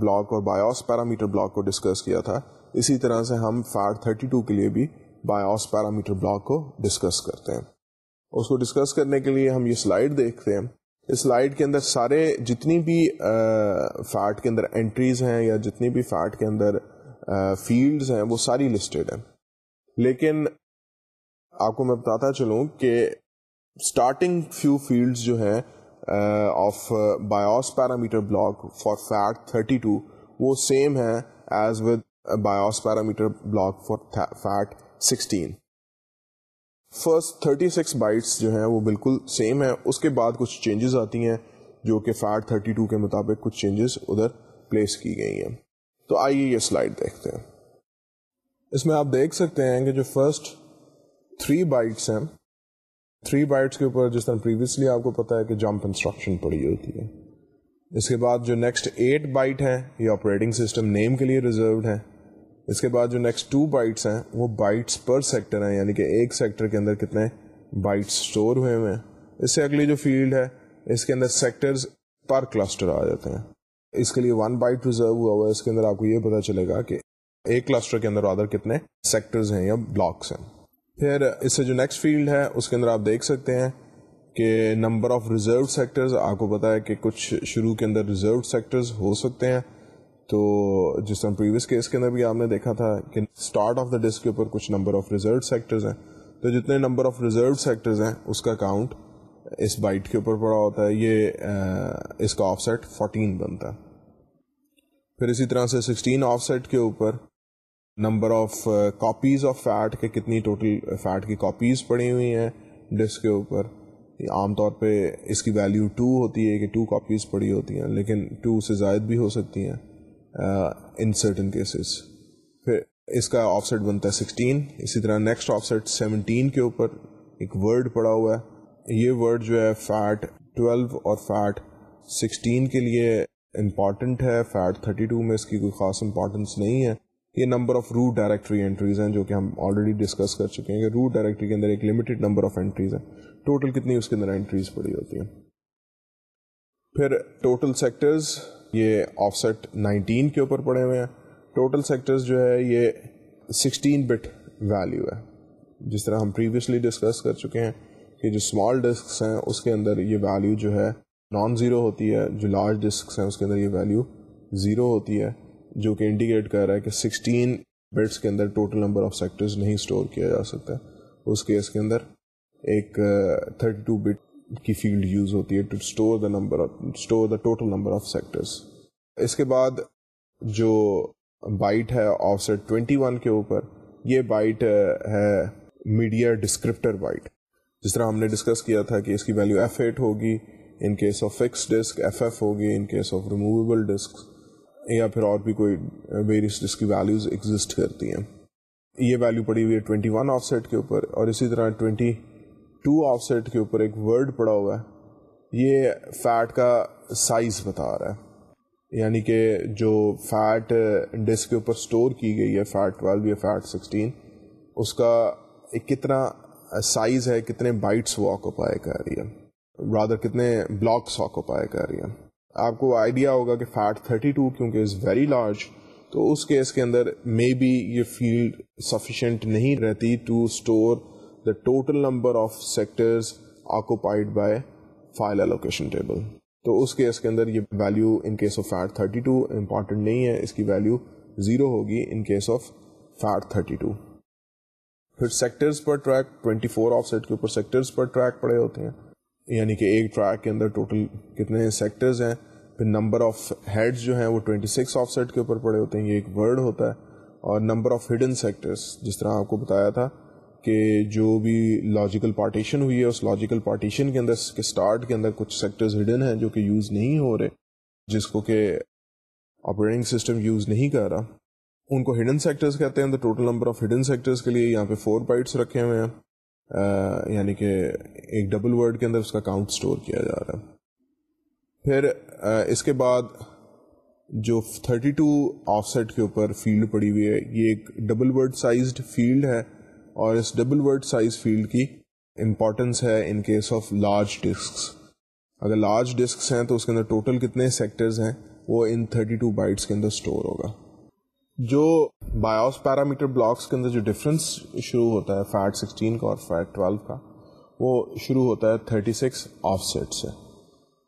بلاک اور بایوس پیرامیٹر بلاک کو ڈسکس کیا تھا، اسی طرح سے ہم فیٹ 32 کے لیے بھی بایوس پیرامیٹر بلاک کو ڈسکس کرتے ہیں۔ اس کو ڈسکس کرنے کے لیے ہم یہ سلائڈ دیکھتے ہیں۔ اس سلائڈ کے اندر سارے جتنی بھی فیٹ کے اندر انٹریز ہیں یا جتنی بھی فیٹ کے اندر فیلڈز ہیں، وہ ساری لسٹڈ ہیں۔ لیکن آپ کو میں بتاتا چلوں کہ اسٹارٹنگ فیو فیلڈز جو ہیں of BIOS parameter block for FAT 32 وہ سیم ہے as with BIOS parameter block for FAT 16 first thirty six bytes جو ہیں وہ بالکل سیم ہے اس کے بعد کچھ چینجز آتی ہیں جو کہ فیٹ تھرٹی ٹو کے مطابق کچھ چینجز ادھر پلیس کی گئی ہیں۔ تو آئیے یہ سلائڈ دیکھتے ہیں۔ اس میں آپ دیکھ سکتے ہیں کہ جو فرسٹ تھری بائٹس ہیں تھری بائٹس کے اوپر جس طرح پریویسلی آپ کو پتا ہے کہ جمپ انسٹرکشن پڑی ہوتی ہے۔ اس کے بعد جو نیکسٹ ایٹ بائٹ ہیں، یہ آپریٹنگ سسٹم نیم کے لیے ریزروڈ ہیں۔ اس کے بعد جو نیکسٹ ٹو بائٹس ہیں، وہ بائٹس پر سیکٹر ہیں یعنی کہ ایک سیکٹر کے اندر کتنے بائٹس اسٹور ہوئے ہوئے ہیں۔ اس سے اگلی جو فیلڈ ہے، اس کے اندر سیکٹرز پر کلسٹر آ جاتے ہیں۔ اس کے لیے ون بائٹ ریزرو ہوا ہوا ہے، اس کے اندر آپ کو یہ پتا چلے گا کہ ایک کلسٹر کے اندر آدر کتنے سیکٹرز ہیں یا بلاکس ہیں۔ پھر اس سے جو نیکسٹ فیلڈ ہے، اس کے اندر آپ دیکھ سکتے ہیں کہ نمبر آف ریزرو سیکٹرز آپ کو پتا ہے کہ کچھ شروع کے اندر ریزرو سیکٹرز ہو سکتے ہیں۔ تو جس طرح پریویس کیس کے اندر بھی آپ نے دیکھا تھا کہ اسٹارٹ آف دا ڈسک کے اوپر کچھ نمبر آف ریزرو سیکٹرز ہیں۔ تو جتنے نمبر آف ریزرو سیکٹرز ہیں، اس کا کاؤنٹ اس بائٹ کے اوپر پڑا ہوتا ہے۔ یہ اس کا آف سیٹ فورٹین بنتا۔ ہے پھر اسی طرح سے سکسٹین آف سیٹ کے اوپر number of copies of FAT کے کتنی ٹوٹل فیٹ کی کاپیز پڑی ہوئی ہیں ڈسک کے اوپر۔ عام طور پہ اس کی ویلیو ٹو ہوتی ہے کہ ٹو کاپیز پڑی ہوتی ہیں، لیکن ٹو سے زائد بھی ہو سکتی ہیں۔ ان سرٹن کیسز پھر اس کا آف سیٹ بنتا ہے سکسٹین اسی طرح نیکسٹ آف سیٹ سیونٹین کے اوپر ایک ورڈ پڑا ہوا ہے. یہ ورڈ جو ہے فیٹ ٹویلو اور فیٹ سکسٹین کے لیے امپارٹنٹ ہے. فیٹ تھرٹی ٹو میں اس کی کوئی خاص امپورٹنس نہیں ہے. یہ number of root directory entries ہیں جو کہ ہم آلریڈی ڈسکس کر چکے ہیں کہ روٹ ڈائریکٹری کے اندر ایک لمیٹڈ نمبر آف انٹریز ہیں. ٹوٹل کتنی اس کے اندر انٹریز پڑی ہوتی ہیں؟ پھر ٹوٹل سیکٹرز یہ آف سیٹ نائنٹین کے اوپر پڑے ہوئے ہیں۔ ٹوٹل سیکٹرز جو ہے یہ سکسٹین بٹ ویلیو ہے۔ جس طرح ہم پریویسلی ڈسکس کر چکے ہیں کہ جو اسمال ڈسکس ہیں، اس کے اندر یہ ویلیو جو ہے نان زیرو ہوتی ہے۔ جو لارج ڈسکس ہیں، اس کے اندر یہ ویلیو زیرو ہوتی ہے۔ جو کہ انڈیکیٹ کر رہا ہے کہ سکسٹین بٹس کے اندر ٹوٹل نمبر آف سیکٹرز نہیں اسٹور کیا جا سکتا۔ اس کیس کے اندر ایک تھرٹی ٹو بٹ کی فیلڈ یوز ہوتی ہے to store the number store the total number of sectors اس کے بعد جو بائٹ ہے آف سیٹ ٹوینٹی ون کے اوپر، یہ بائٹ uh, ہے میڈیا ڈسکرپٹر بائٹ جس طرح ہم نے ڈسکس کیا تھا کہ اس کی ویلیو ایف ایٹ ہوگی in case of fix disk F F ہوگی in case of removable disk یا پھر اور بھی کوئی uh, ویریس ڈسک کی ویلیوز ایگزٹ کرتی ہیں. یہ ویلیو پڑی ہوئی ہے ٹوینٹی ون آف سیٹ کے اوپر اور اسی طرح ٹوینٹی ٹو آف سیٹ کے اوپر ایک ورڈ پڑا ہوا ہے، یہ فیٹ کا سائز بتا رہا ہے۔ یعنی کہ جو فیٹ ڈسک کے اوپر سٹور کی گئی ہے، فیٹ ٹویلو یا فیٹ سکسٹین، اس کا ایک کتنا سائز ہے، کتنے بائٹس وہ آکوپائی کر رہی ہے۔ برادر کتنے بلاکس آکوپائی کر رہی ہے۔ آپ کو آئیڈیا ہوگا کہ فیٹ 32 کیونکہ از ویری لارج تو اس کیس کے اندر مے بی یہ فیلڈ سفیشینٹ نہیں رہتی to store the total number of sectors occupied by file allocation table تو اس کیس کے اندر یہ value in case of FAT 32 important نہیں ہے، اس کی ویلو زیرو ہوگی ان کیس آف فیٹ 32 پھر سیکٹرز پر ٹریک 24 آف سیٹ کے اوپر سیکٹرز پر ٹریک پڑے ہوتے ہیں۔ یعنی کہ ایک ٹریک کے اندر ٹوٹل کتنے سیکٹرز ہیں۔ پھر نمبر آف ہیڈز جو ہیں وہ 26 سکس آف سیٹ کے اوپر پڑے ہوتے ہیں۔ یہ ایک ورڈ ہوتا ہے۔ اور نمبر آف ہڈن سیکٹرس جس طرح آپ کو بتایا تھا کہ جو بھی لاجیکل پارٹیشن ہوئی ہے، اس لاجیکل پارٹیشن کے اندر کے اسٹارٹ کے اندر کچھ سیکٹرز ہڈن ہیں جو کہ یوز نہیں ہو رہے، جس کو کہ آپریٹنگ سسٹم یوز نہیں کر رہا۔ ان کو ہڈن سیکٹرز کہتے ہیں تو total number of hidden sectors کے لیے یہاں پہ فور بائٹس رکھے ہوئے ہیں۔ یعنی کہ ایک ڈبل ورڈ کے اندر اس کا کاؤنٹ اسٹور کیا جا رہا۔ ہے پھر اس کے بعد جو 32 آف سیٹ کے اوپر فیلڈ پڑی ہوئی ہے، یہ ایک ڈبل ورڈ سائزڈ فیلڈ ہے۔ اور اس ڈبل ورڈ سائز فیلڈ کی امپورٹنس ہے in case of large disks اگر لارج ڈسکس ہیں تو اس کے اندر ٹوٹل کتنے سیکٹرز ہیں وہ ان 32 بائٹس کے اندر اسٹور ہوگا. جو بایوس پیرامیٹر بلاکس کے اندر جو ڈفرنس شروع ہوتا ہے فیٹ 16 کا اور فیٹ 12 کا وہ شروع ہوتا ہے 36 آف سیٹ سے.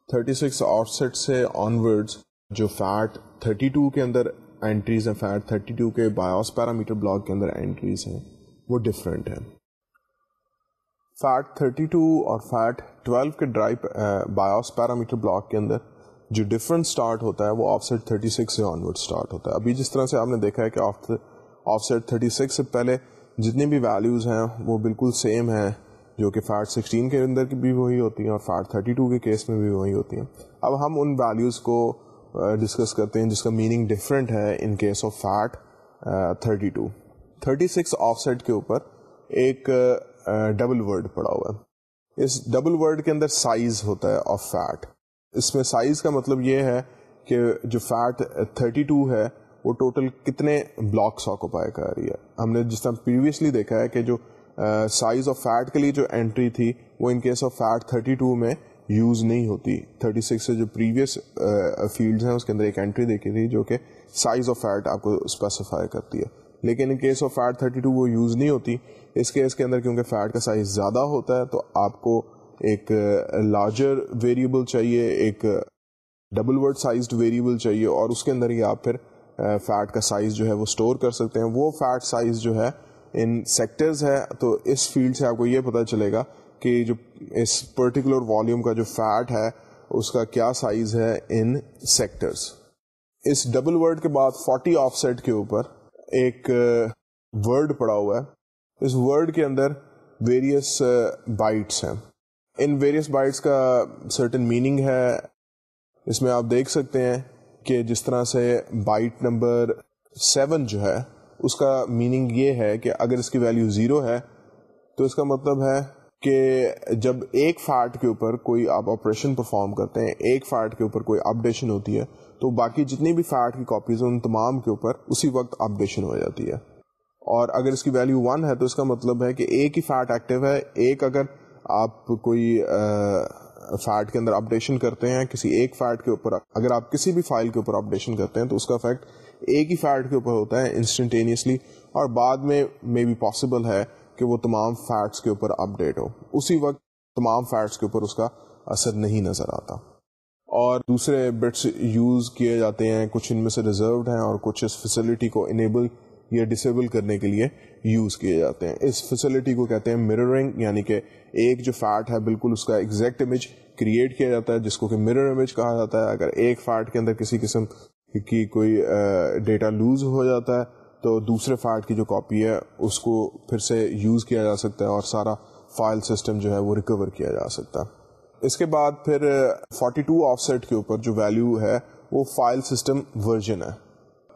36 آف سیٹ سے آنورڈز جو فیٹ 32 کے اندر انٹریز ہیں فیٹ 32 کے بایوس پیرامیٹر بلاک کے اندر انٹریز ہیں. وہ ڈفرینٹ ہیں۔ فیٹ 32 اور فیٹ 12 کے ڈرائی بایوس پیرامیٹر بلاک کے اندر جو ڈفرنٹ اسٹارٹ ہوتا ہے وہ آف سیٹ 36 سے آنورڈ اسٹارٹ ہوتا ہے۔ ابھی جس طرح سے آپ نے دیکھا ہے کہ آف سیٹ 36 سے پہلے جتنی بھی ویلیوز ہیں وہ بالکل سیم ہیں، جو کہ فیٹ 16 کے اندر بھی وہی ہوتی ہیں اور فیٹ 32 کے کیس میں بھی وہی ہوتی ہیں۔ اب ہم ان ویلیوز کو eh, ڈسکس کرتے ہیں جس کا میننگ ڈفرینٹ ہے in case of FAT 32 36 offset کے اوپر ایک ڈبل ورڈ پڑا ہوا ہے۔ اس ڈبل ورڈ کے اندر سائز ہوتا ہے آف فیٹ اس میں سائز کا مطلب یہ ہے کہ جو فیٹ 32 ہے، وہ ٹوٹل کتنے بلاکس آکوپائی کر رہی ہے۔ ہم نے جس طرح پریویسلی دیکھا ہے کہ جو سائز آف فیٹ کے لیے جو انٹری تھی، وہ ان کیس آف فیٹ 32 میں یوز نہیں ہوتی۔ 36 سے جو پریویس فیلڈز ہیں، اس کے اندر ایک انٹری دیکھی تھی جو کہ سائز آف فیٹ آپ کو اسپیسیفائی کرتی ہے۔ لیکن ان کیس آف فیٹ 32 وہ یوز نہیں ہوتی، اس کیس کے اندر کیونکہ فیٹ کا سائز زیادہ ہوتا ہے، تو آپ کو ایک uh, لارجر ویریبل چاہیے، ایک ڈبل ورڈ سائزڈ ویریبل چاہیے، اور اس کے اندر ہی آپ پھر uh, فیٹ کا سائز جو ہے وہ اسٹور کر سکتے ہیں۔ وہ فیٹ سائز جو ہے ان سیکٹرز ہے، تو اس فیلڈ سے آپ کو یہ پتا چلے گا کہ جو اس پرٹیکولر والیوم کا جو فیٹ ہے، اس کا کیا سائز ہے ان سیکٹرز اس ڈبل ورڈ کے بعد 40 آف سیٹ کے اوپر ایک ورڈ پڑا ہوا ہے۔ اس ورڈ کے اندر ویریس بائٹس ہیں۔ ان ویریس بائٹس کا سرٹن میننگ ہے۔ اس میں آپ دیکھ سکتے ہیں کہ جس طرح سے بائٹ نمبر سیون جو ہے، اس کا میننگ یہ ہے کہ اگر اس کی ویلیو زیرو ہے، تو اس کا مطلب ہے کہ جب ایک فیٹ کے اوپر کوئی آپ آپریشن پرفارم کرتے ہیں، ایک فیٹ کے اوپر کوئی اپڈیشن ہوتی ہے، تو باقی جتنی بھی فیٹ کی کاپیز ہیں، ان تمام کے اوپر اسی وقت اپڈیشن ہو جاتی ہے۔ اور اگر اس کی ویلیو ون ہے، تو اس کا مطلب ہے کہ ایک ہی فیٹ ایکٹیو ہے۔ ایک اگر آپ کوئی فیٹ کے اندر اپڈیشن کرتے ہیں، کسی ایک فیٹ کے اوپر اگر آپ کسی بھی فائل کے اوپر اپڈیشن کرتے ہیں، تو اس کا افیکٹ ایک ہی فیٹ کے اوپر ہوتا ہے انسٹنٹینیسلی اور بعد میں مے بی پاسبل ہے کہ وہ تمام فیٹس کے اوپر اپڈیٹ ہو۔ اسی وقت تمام فیٹس کے اوپر اس کا اثر نہیں نظر آتا۔ اور دوسرے بٹس یوز کیے جاتے ہیں، کچھ ان میں سے ریزروڈ ہیں اور کچھ اس فیسلٹی کو انیبل یا ڈسیبل کرنے کے لیے یوز کیے جاتے ہیں۔ اس فیسلٹی کو کہتے ہیں مررنگ یعنی کہ ایک جو فیٹ ہے بالکل اس کا ایگزیکٹ امیج کریٹ کیا جاتا ہے، جس کو کہ مرر امیج کہا جاتا ہے۔ اگر ایک فیٹ کے اندر کسی قسم کی کوئی ڈیٹا لوز ہو جاتا ہے تو دوسرے فیٹ کی جو کاپی ہے، اس کو پھر سے یوز کیا جا سکتا ہے اور سارا فائل سسٹم جو ہے وہ ریکور کیا جا سکتا ہے۔ اس کے بعد پھر 42 آف سیٹ کے اوپر جو ویلیو ہے، وہ فائل سسٹم ورژن ہے۔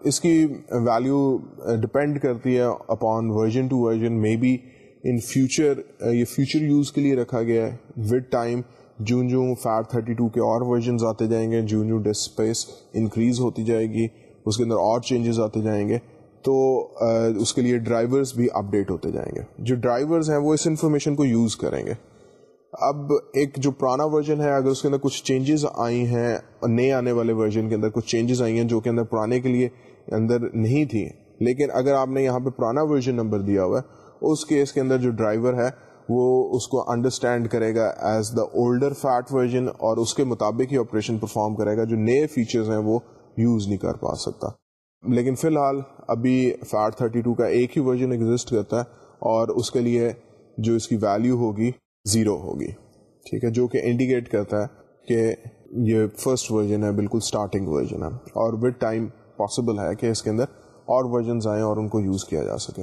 اس کی ویلیو ڈپینڈ کرتی ہے upon version to version may be in future یہ فیوچر یوز کے لیے رکھا گیا ہے۔ ود ٹائم جون جوں فیٹ تھرٹی ٹو کے اور ورژنز آتے جائیں گے، جون جوں ڈسک اسپیس انکریز ہوتی جائے گی، اس کے اندر اور چینجز آتے جائیں گے۔ تو اس کے لیے ڈرائیورز بھی اپڈیٹ ہوتے جائیں گے۔ جو ڈرائیورز ہیں وہ اس انفارمیشن کو یوز کریں گے۔ اب ایک جو پرانا ورژن ہے، اگر اس کے اندر کچھ چینجز آئی ہیں، نئے آنے والے ورژن کے اندر کچھ چینجز آئی ہیں جو کہ اندر پرانے کے لیے اندر نہیں تھی، لیکن اگر آپ نے یہاں پہ پرانا ورژن نمبر دیا ہوا ہے، اس کیس کے اندر جو ڈرائیور ہے، وہ اس کو انڈرسٹینڈ کرے گا as the older FAT version اور اس کے مطابق ہی آپریشن پرفارم کرے گا، جو نئے فیچرز ہیں وہ یوز نہیں کر پا سکتا۔ لیکن فی الحال ابھی فیٹ تھرٹی ٹو کا ایک ہی ورژن ایگزٹ کرتا ہے اور اس کے لیے جو اس کی ویلیو ہوگی زیرو ہوگی، ٹھیک ہے، جو کہ انڈیکیٹ کرتا ہے کہ یہ فرسٹ ورژن ہے، بالکل اسٹارٹنگ ورژن ہے اور ود ٹائم پاسبل ہے کہ اس کے اندر اور ورژنز آئیں اور ان کو یوز کیا جا سکے۔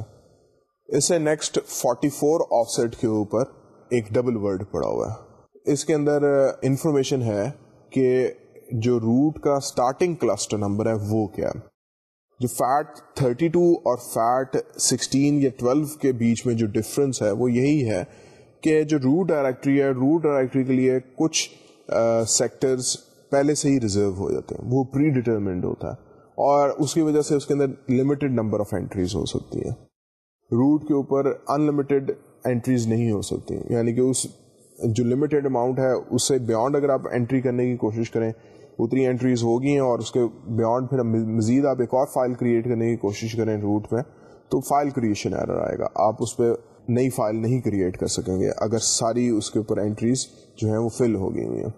اس سے نیکسٹ 44 فور آف سیٹ کے اوپر ایک ڈبل ورڈ پڑا ہوا ہے۔ اس کے اندر انفارمیشن ہے کہ جو روٹ کا اسٹارٹنگ کلسٹر نمبر ہے وہ کیا ہے۔ جو فیٹ 32 اور فیٹ 16 یا 12 کے بیچ میں جو ڈفرنس ہے وہ یہی ہے کہ جو روٹ ڈائریکٹری ہے روٹ ڈائریکٹری کے لیے کچھ سیکٹرز پہلے سے ہی ریزرو ہو جاتے ہیں، وہ پری ڈیٹرمنڈ ہوتا ہے اور اس کی وجہ سے اس کے اندر لمیٹڈ نمبر آف انٹریز ہو سکتی ہیں۔ روٹ کے اوپر ان لمیٹڈ انٹریز نہیں ہو سکتی یعنی کہ اس جو لمیٹڈ اماؤنٹ ہے، اس سے بیانڈ اگر آپ انٹری کرنے کی کوشش کریں اتنی انٹریز ہوگی ہیں اور اس کے بیانڈ پھر مزید آپ ایک اور فائل کریٹ کرنے کی کوشش کریں روٹ میں، تو فائل کریشن ایرر آئے گا۔ آپ اس پہ نئی فائل نہیں کریٹ کر سکیں گے۔ اگر ساری اس کے اوپر انٹریز جو ہیں وہ فل ہو گئی ہوئی ہیں۔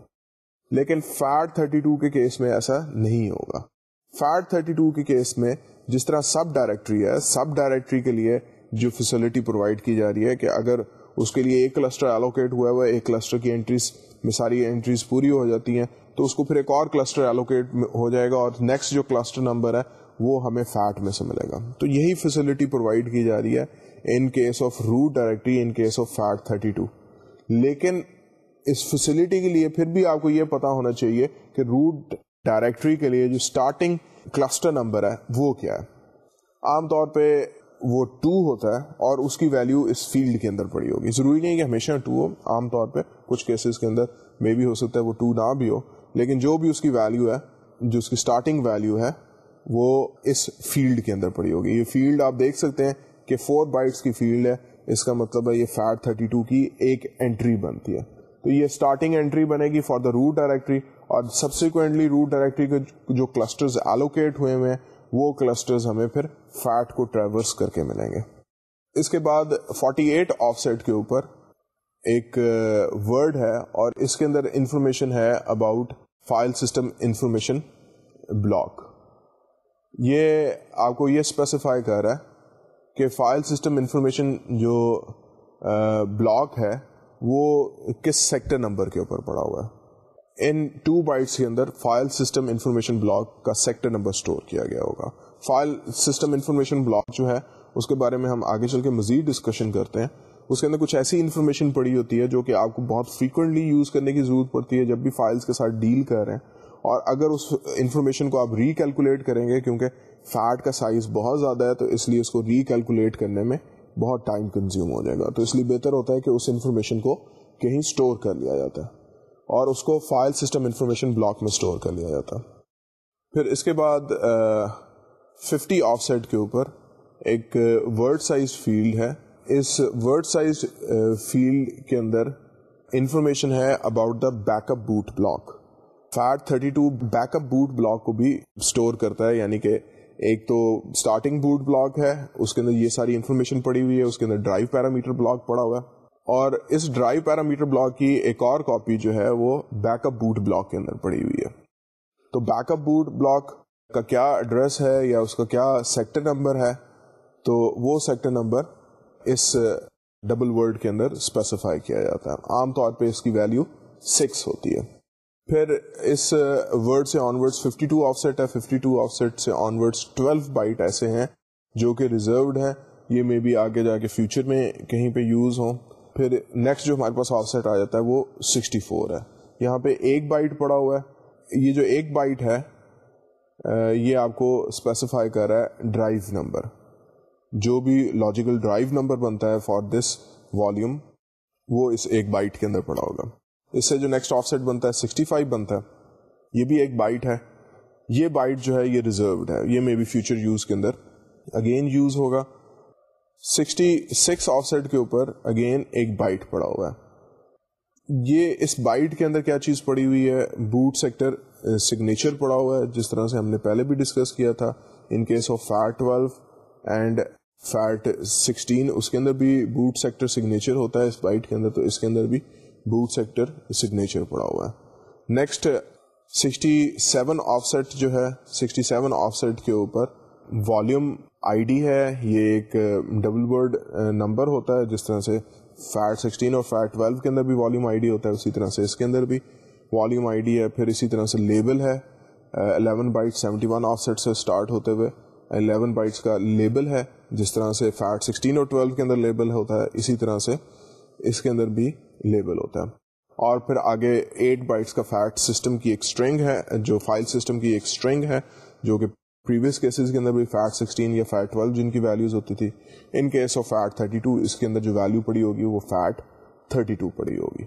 لیکن فیٹ 32 کے کیس میں ایسا نہیں ہوگا۔ فیٹ 32 کے کیس میں جس طرح سب ڈائریکٹری ہے سب ڈائریکٹری کے لیے جو فیسلٹی پرووائڈ کی جا رہی ہے کہ اگر اس کے لیے ایک کلسٹر ایلوکیٹ ہوا ہوا ہے ایک کلسٹر کی انٹریز میں ساری انٹریز پوری ہو جاتی ہیں۔ تو اس کو پھر ایک اور کلسٹر ایلوکیٹ ہو جائے گا اور نیکسٹ جو کلسٹر نمبر ہے وہ ہمیں فیٹ میں سے ملے گا۔ تو یہی فیسلٹی پرووائڈ کی جا رہی ہے in case of root directory in case of FAT 32 لیکن اس فیسلٹی کے لیے پھر بھی آپ کو یہ پتا ہونا چاہیے کہ روٹ ڈائریکٹری کے لیے جو اسٹارٹنگ کلسٹر نمبر ہے وہ کیا ہے۔ عام طور پہ وہ ٹو ہوتا ہے اور اس کی ویلو اس فیلڈ کے اندر پڑی ہوگی۔ ضروری نہیں کہ ہمیشہ ٹو ہو، عام طور پہ کچھ کیسز کے اندر مے بھی ہو سکتا ہے وہ ٹو نہ بھی ہو۔ لیکن جو بھی اس کی ویلو ہے، جو اس کی اسٹارٹنگ ویلو ہے، وہ اس فیلڈ کے اندر پڑی ہوگی۔ یہ فیلڈ آپ دیکھ سکتے ہیں کہ فور بائٹس کی فیلڈ ہے۔ اس کا مطلب ہے یہ فیٹ 32 کی ایک انٹری بنتی ہے۔ تو یہ اسٹارٹنگ انٹری بنے گی فار دا روٹ ڈائریکٹری اور سبسیکوینٹلی روٹ ڈائریکٹری کے جو کلسٹرز ایلوکیٹ ہوئے ہوئے ہیں، وہ کلسٹرز ہمیں پھر فیٹ کو ٹریورس کر کے ملیں گے۔ اس کے بعد 48 آف سیٹ کے اوپر ایک ورڈ ہے اور اس کے اندر انفارمیشن ہے about file system information block یہ آپ کو یہ اسپیسیفائی کر رہا ہے کہ فائل سسٹم انفارمیشن جو بلاک ہے، وہ کس سیکٹر نمبر کے اوپر پڑا ہوا ہے؟ ان ٹو بائٹس کے اندر فائل سسٹم انفارمیشن بلاک کا سیکٹر نمبر اسٹور کیا گیا ہوگا۔ فائل سسٹم انفارمیشن بلاک جو ہے، اس کے بارے میں ہم آگے چل کے مزید ڈسکشن کرتے ہیں۔ اس کے اندر کچھ ایسی انفارمیشن پڑی ہوتی ہے جو کہ آپ کو بہت فریکوینٹلی یوز کرنے کی ضرورت پڑتی ہے جب بھی فائلس کے ساتھ ڈیل کر رہے ہیں۔ اور اگر اس انفارمیشن کو آپ ریکیلکولیٹ کریں گے کیونکہ فیٹ کا سائز بہت زیادہ ہے تو اس لیے اس کو ریکیلکولیٹ کرنے میں بہت ٹائم کنزیوم ہو جائے گا۔ تو اس لیے بہتر ہوتا ہے کہ اس انفارمیشن کو کہیں اسٹور کر لیا جاتا ہے اور اس کو فائل سسٹم انفارمیشن بلاک میں اسٹور کر لیا جاتا ہے۔ پھر اس کے بعد ففٹی آف سیٹ کے اوپر ایک ورڈ سائز فیلڈ ہے۔ اس ورڈ سائز فیلڈ کے اندر انفارمیشن ہے about the backup boot block FAT 32 backup boot block کو بھی اسٹور کرتا ہے یعنی کہ ایک تو اسٹارٹنگ بوٹ بلاک ہے، اس کے اندر یہ ساری انفارمیشن پڑی ہوئی ہے، اس کے اندر ڈرائیو پیرامیٹر بلاک پڑا ہوا ہے اور اس ڈرائیو پیرامیٹر بلاک کی ایک اور کاپی جو ہے وہ بیک اپ بوٹ بلاک کے اندر پڑی ہوئی ہے. تو بیک اپ بوٹ بلاک کا کیا ایڈریس ہے یا اس کا کیا سیکٹر نمبر ہے، تو وہ سیکٹر نمبر اس ڈبل ورڈ کے اندر اسپیسیفائی کیا جاتا ہے۔ عام طور پہ اس کی ویلو سکس ہوتی ہے۔ پھر اس ورڈ سے آن ورڈ 52 آف سیٹ ہے۔ 52 آف سیٹ سے آن ورڈ 12 بائٹ ایسے ہیں جو کہ ریزروڈ ہیں۔ یہ میں بھی آگے جا کے فیوچر میں کہیں پہ یوز ہوں۔ پھر نیکسٹ جو ہمارے پاس آف سیٹ آ جاتا ہے وہ 64 ہے۔ یہاں پہ ایک بائٹ پڑا ہوا ہے۔ یہ جو ایک بائٹ ہے یہ آپ کو اسپیسیفائی کر رہا ہے ڈرائیو نمبر جو بھی لاجیکل ڈرائیو نمبر بنتا ہے فار دس والیوم وہ اس ایک بائٹ کے اندر پڑا ہوگا۔ اس سے جو نیکسٹ آف سیٹ بنتا ہے 65 بنتا ہے۔ یہ بھی ایک بائٹ ہے۔ یہ بائٹ جو ہے یہ ریزروڈ ہے۔ یہ مے بی فیوچر یوز کے اندر اگین یوز ہوگا۔ 66 آف سیٹ کے اوپر اگین ایک بائٹ پڑا ہوا ہے۔ یہ اس بائٹ کے اندر کیا چیز پڑی ہوئی ہے؟ بوٹ سیکٹر سگنیچر پڑا ہوا ہے۔ جس طرح سے ہم نے پہلے بھی ڈسکس کیا تھا۔ In case of FAT 12 and FAT 16 اس کے اندر بھی بوٹ سیکٹر سگنیچر ہوتا ہے اس بائٹ کے اندر، تو اس کے اندر بھی بوٹ سیکٹر سگنیچر پڑا ہوا ہے۔ Next sixty seven offset جو ہے سکسٹی سیون آف سیٹ کے اوپر والیوم آئی ڈی ہے۔ یہ ایک ڈبل ورڈ نمبر ہوتا ہے، جس طرح سے فیٹ سکسٹین اور فیٹ ٹویلو کے اندر بھی والیوم آئی ڈی ہوتا ہے، اسی طرح سے اس کے اندر بھی والیوم آئی ڈی ہے۔ پھر اسی طرح سے لیبل ہے۔ Eleven byte seventy one offset سے اسٹارٹ ہوتے ہوئے۔ الیون بائٹس کا لیبل ہے، جس طرح سے فیٹ سکسٹین اور ٹویلو کے اندر لیبل ہوتا ہے، اسی طرح سے اس کے اندر بھی لیبل ہوتا ہے۔ اور پھر آگے ایٹ بائٹس کا فیٹ سسٹم کی ایک اسٹرنگ ہے، جو فائل سسٹم کی ایک اسٹرنگ ہے، جو کہ پریویس کیسز کے اندر بھی فیٹ سکسٹین یا فیٹ ٹویلو جن کی ویلوز ہوتی تھی in case of FAT thirty two اس کے اندر جو ویلو پڑی ہوگی وہ فیٹ تھرٹی ٹو پڑی ہوگی۔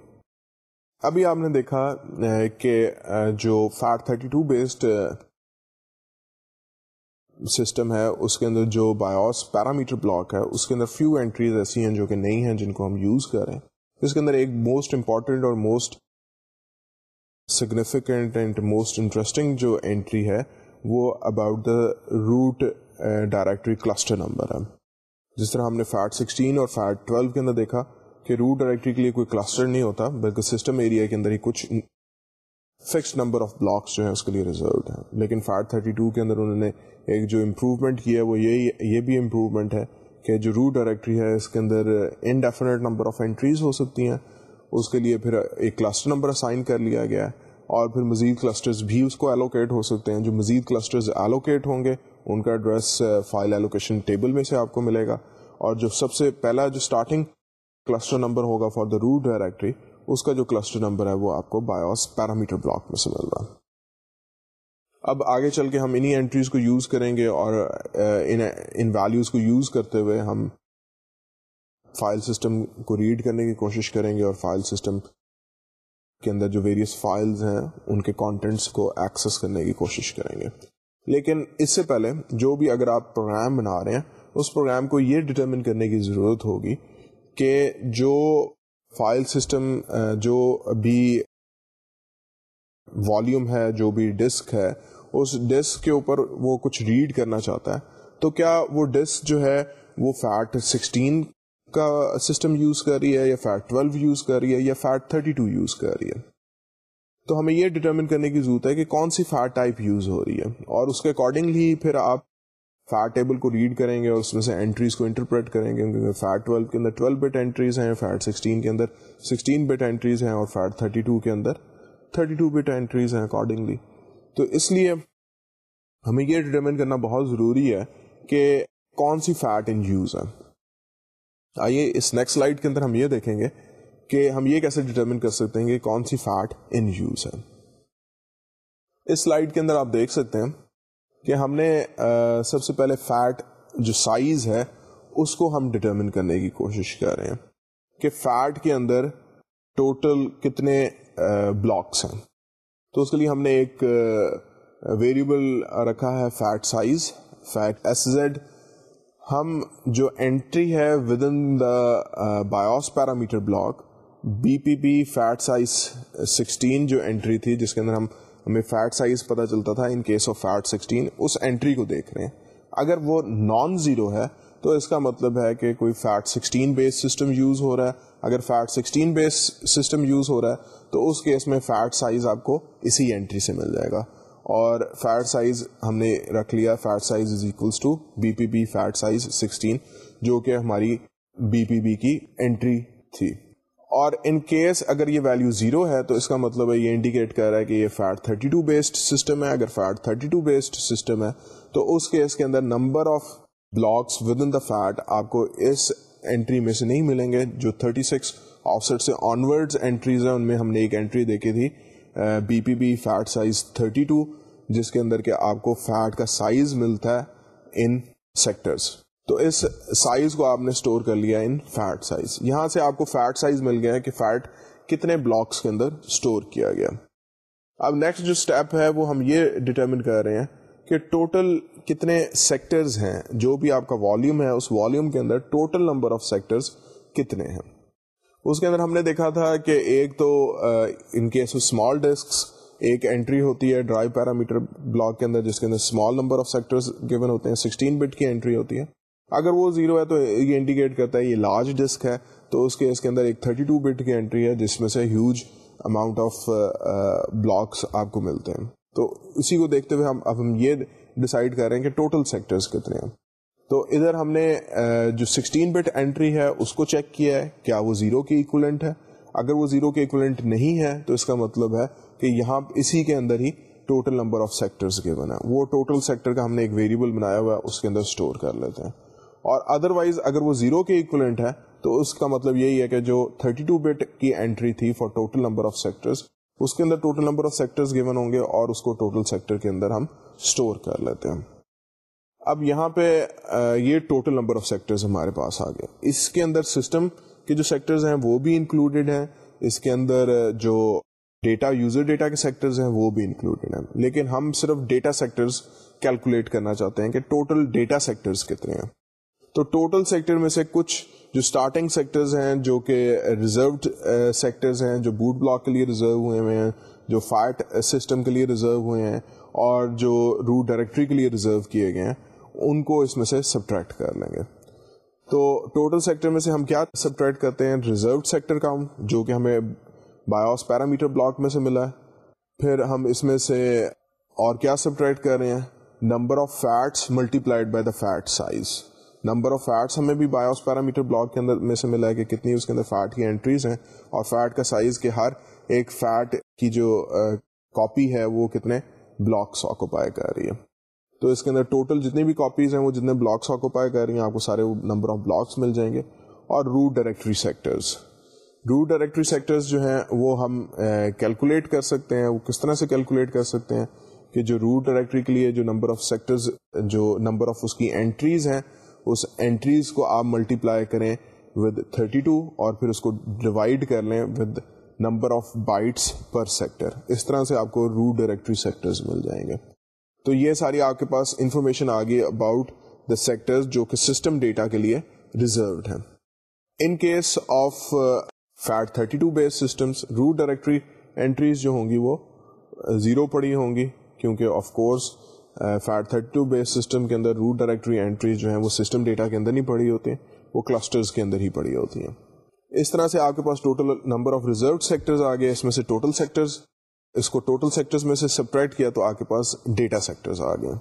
ابھی آپ نے دیکھا کہ جو FAT thirty two based system ہے، اس کے اندر جو بایوس پیرامیٹر بلاک ہے، اس کے اندر فیو اینٹریز ایسی ہیں جو کہ نہیں ہیں جن کو ہم یوز کریں اس کے اندر ایک موسٹ امپورٹنٹ اور most significant and most interesting جو انٹری ہے، وہ about the root directory cluster number ہے۔ جس طرح ہم نے فیٹ سکسٹین اور فیٹ ٹویلو کے اندر دیکھا کہ روٹ ڈائریکٹری کے لیے کوئی کلسٹر نہیں ہوتا، بلکہ سسٹم ایریا کے اندر ہی کچھ فکس نمبر آف بلاکس جو ہیں، اس کے لیے ریزروڈ ہیں۔ لیکن فیٹ تھرٹی ٹو کے اندر انہوں نے ایک جو امپروومنٹ کی ہے وہ یہی یہ بھی امپروومنٹ ہے کہ جو روٹ ڈائریکٹری ہے، اس کے اندر انڈیفینٹ نمبر آف انٹریز ہو سکتی ہیں۔ اس کے لیے پھر ایک کلسٹر نمبر اسائن کر لیا گیا ہے اور پھر مزید کلسٹرز بھی اس کو ایلوکیٹ ہو سکتے ہیں۔ جو مزید کلسٹرز ایلوکیٹ ہوں گے، ان کا ایڈریس فائل ایلوکیشن ٹیبل میں سے آپ کو ملے گا۔ اور جو سب سے پہلا جو اسٹارٹنگ کلسٹر نمبر ہوگا فار دا روٹ ڈائریکٹری اس کا جو کلسٹر نمبر ہے وہ آپ کو بایوس پیرامیٹر بلاک میں سے مل رہا ہے اب آگے چل کے ہم انہی انٹریز کو یوز کریں گے اور uh, ان ویلیوز کو یوز کرتے ہوئے ہم فائل سسٹم کو ریڈ کرنے کی کوشش کریں گے اور فائل سسٹم کے اندر جو ویریس فائلز ہیں ان کے کانٹینٹس کو ایکسس کرنے کی کوشش کریں گے۔ لیکن اس سے پہلے جو بھی اگر آپ پروگرام بنا رہے ہیں، اس پروگرام کو یہ ڈٹرمن کرنے کی ضرورت ہوگی کہ جو فائل سسٹم uh, جو بھی والیوم ہے، جو بھی ڈسک ہے اس ڈسک کے اوپر وہ کچھ ریڈ کرنا چاہتا ہے، تو کیا وہ ڈسک جو ہے وہ فیٹ سکسٹین کا سسٹم یوز کر رہی ہے یا فیٹ ٹویلو یوز کر رہی ہے یا فیٹ تھرٹی ٹو یوز کر رہی ہے؟ تو ہمیں یہ ڈٹرمن کرنے کی ضرورت ہے کہ کون سی فیٹ ٹائپ یوز ہو رہی ہے۔ اور اس کے اکارڈنگلی پھر آپ فیٹ ٹیبل کو ریڈ کریں گے اور اس میں سے انٹریز کو انٹرپریٹ کریں گے، کیونکہ فیٹ ٹویلو کے اندر ٹویلو بٹ انٹریز ہیں فیٹ سکسٹین کے اندر سکسٹین بٹ انٹریز ہیں اور فیٹ تھرٹی ٹو کے اندر تھرٹی ٹو بٹ انٹریز ہیں اکارڈنگلی تو اس لیے ہمیں یہ ڈیٹرمن کرنا بہت ضروری ہے کہ کون سی فیٹ ان یوز ہے آئیے اس نیکسٹ سلائڈ کے اندر ہم یہ دیکھیں گے کہ ہم یہ کیسے ڈیٹرمن کر سکتے ہیں کہ کون سی فیٹ ان یوز ہے اس سلائڈ کے اندر آپ دیکھ سکتے ہیں کہ ہم نے سب سے پہلے فیٹ جو سائز ہے، اس کو ہم ڈٹرمن کرنے کی کوشش کر رہے ہیں کہ فیٹ کے اندر ٹوٹل کتنے بلاکس ہیں۔ تو اس کے لیے ہم نے ایک ویریبل رکھا ہے FAT size FAT S Z ہم جو انٹری ہے within the BIOS parameter block B P P FAT size sixteen جو انٹری تھی جس کے اندر ہم، ہمیں فیٹ سائز پتا چلتا تھا in case of FAT sixteen us entry کو دیکھ رہے ہیں۔ اگر وہ نان زیرو ہے تو اس کا مطلب ہے کہ کوئی FAT sixteen base system use ہو رہا ہے۔ اگر FAT sixteen base system use ہو رہا ہے، تو اس کیس میں فیٹ سائز آپ کو اسی انٹری سے مل جائے گا۔ اور فیٹ سائز ہم نے رکھ لیا، FAT size is equals to B P B FAT size sixteen, جو کہ ہماری بی پی بی کی انٹری تھی۔ اور ان کیس اگر یہ ویلو زیرو ہے، تو اس کا مطلب ہے، یہ انڈیکیٹ کر رہا ہے کہ یہ فیٹ 32 بیسڈ سسٹم ہے۔ اگر فیٹ 32 بیسڈ سسٹم ہے، تو اس کیس کے اندر number of blocks with in the FAT آپ کو اس انٹری میں سے نہیں ملیں گے، جو 36 سکس آف سیٹ سے آنورڈ انٹریز ہیں، ان میں ہم نے ایک انٹری دیکھی تھی B P B FAT size 32 جس کے اندر کہ آپ کو فیٹ کا سائز ملتا ہے ان سیکٹرز تو اس سائز کو آپ نے اسٹور کر لیا ان فیٹ سائز یہاں سے آپ کو فیٹ سائز مل گیا ہے کہ فیٹ کتنے بلاکس کے اندر اسٹور کیا گیا۔ اب نیکسٹ جو اسٹیپ ہے، وہ ہم یہ ڈٹرمن کر رہے ہیں کہ ٹوٹل کتنے سیکٹرز ہیں، جو بھی آپ کا والیوم ہے، اس والیوم کے اندر ٹوٹل نمبر آف سیکٹرز کتنے ہیں۔ اس کے اندر ہم نے دیکھا تھا کہ ایک تو ان کیس اسمال ڈسک ایک انٹری ہوتی ہے ڈرائی پیرامیٹر بلاک کے اندر، جس کے اندر small number of sectors given ہوتے ہیں سکسٹین بٹ کی انٹری ہوتی ہے۔ اگر وہ زیرو ہے تو یہ انڈیکیٹ کرتا ہے یہ لارج ڈسک ہے، تو اس کے اس کے اندر ایک 32 بٹ کی انٹری ہے، جس میں سے ہیوج اماؤنٹ آف بلاکس آپ کو ملتے ہیں۔ تو اسی کو دیکھتے ہوئے ہم، اب ہم یہ ڈسائڈ کر رہے ہیں کہ ٹوٹل سیکٹرز کتنے ہیں۔ تو ادھر ہم نے جو 16 بٹ انٹری ہے، اس کو چیک کیا ہے، کیا وہ زیرو کی ایکولنٹ ہے۔ اگر وہ زیرو کے ایکولنٹ نہیں ہے، تو اس کا مطلب ہے کہ یہاں اسی کے اندر ہی total number of sectors given ہے۔ وہ ٹوٹل سیکٹر کا ہم نے ایک ویریبل بنایا ہوا ہے، اس کے اندر اسٹور کر لیتے ہیں۔ اور ادر وائز اگر وہ زیرو کے اکولنٹ ہے، تو اس کا مطلب یہی ہے کہ جو 32 بٹ کی انٹری تھی for total number of sectors اس کے اندر total number of sectors given ہوں گے اور اس کو ٹوٹل سیکٹر کے اندر ہم اسٹور کر لیتے ہیں۔ اب یہاں پہ یہ ٹوٹل نمبر آف سیکٹرز ہمارے پاس آ گئے۔ اس کے اندر سسٹم کے جو سیکٹرز ہیں وہ بھی انکلوڈیڈ ہیں۔ اس کے اندر جو ڈیٹا یوزر ڈیٹا کے سیکٹرز ہیں وہ بھی انکلوڈیڈ ہیں۔ لیکن ہم صرف ڈیٹا سیکٹرز کیلکولیٹ کرنا چاہتے ہیں کہ ٹوٹل ڈیٹا سیکٹرز کتنے ہیں۔ تو ٹوٹل سیکٹر میں سے کچھ جو اسٹارٹنگ سیکٹرز ہیں، جو کہ ریزروڈ سیکٹرز uh, ہیں، جو بوٹ بلاک کے لیے ریزرو ہوئے ہوئے ہیں، جو فائٹ سسٹم uh, کے لیے ریزرو ہوئے ہیں، اور جو روٹ ڈائریکٹری کے لیے ریزرو کیے گئے ہیں، ان کو اس میں سے سبٹریکٹ کر لیں گے۔ تو ٹوٹل سیکٹر میں سے ہم کیا سبٹریکٹ کرتے ہیں؟ ریزرو سیکٹر کاؤنٹ جو کہ ہمیں بایوس پیرامیٹر بلاک میں سے ملا ہے۔ پھر ہم اس میں سے اور کیا سبٹریکٹ کر رہے ہیں؟ Number of FATs multiplied by the FAT size number of FATs ہمیں بھی بایوس پیرامیٹر بلاک کے اندر میں سے ملا ہے کہ کتنی اس کے اندر فیٹ کی انٹریز ہیں اور فیٹ کا سائز کے ہر ایک فیٹ کی جو کاپی ہے وہ کتنے بلاکس آکوپائی کر رہی ہے۔ تو اس کے اندر ٹوٹل جتنی بھی کاپیز ہیں وہ جتنے بلاکس آکوپائی کر رہی ہیں، آپ کو سارے نمبر آف بلاکس مل جائیں گے۔ اور root directory sectors root directory sectors جو ہیں وہ ہم کیلکولیٹ کر سکتے ہیں۔ وہ کس طرح سے کیلکولیٹ کر سکتے ہیں کہ جو روٹ ڈائریکٹری کے لیے جو نمبر آف سیکٹرز جو نمبر آف اس کی انٹریز ہیں اس انٹریز کو آپ ملٹی پلائی کریں ود 32 اور پھر اس کو ڈیوائڈ کر لیں with number of bytes per sector اس طرح سے آپ کو روٹ ڈائریکٹری سیکٹرز مل جائیں گے. تو یہ ساری آپ کے پاس انفارمیشن آ گئی اباؤٹ دا سیکٹر جو کہ سسٹم ڈیٹا کے لیے ریزروڈ ہیں. In case of FAT 32 base systems root directory entries جو ہوں گی وہ زیرو پڑی ہوں گی کیونکہ of course FAT thirty two base system کے اندر روٹ ڈائریکٹری انٹریز جو ہیں وہ سسٹم ڈیٹا کے اندر نہیں پڑی ہوتی ہیں، وہ کلسٹرز کے اندر ہی پڑی ہوتی ہیں۔ اس طرح سے آپ کے پاس total number of reserve sectors آ گئے، اس میں سے ٹوٹل سیکٹرز اس کو ٹوٹل سیکٹرز میں سے سپریٹ کیا تو آپ کے پاس ڈیٹا سیکٹرز آ گئے۔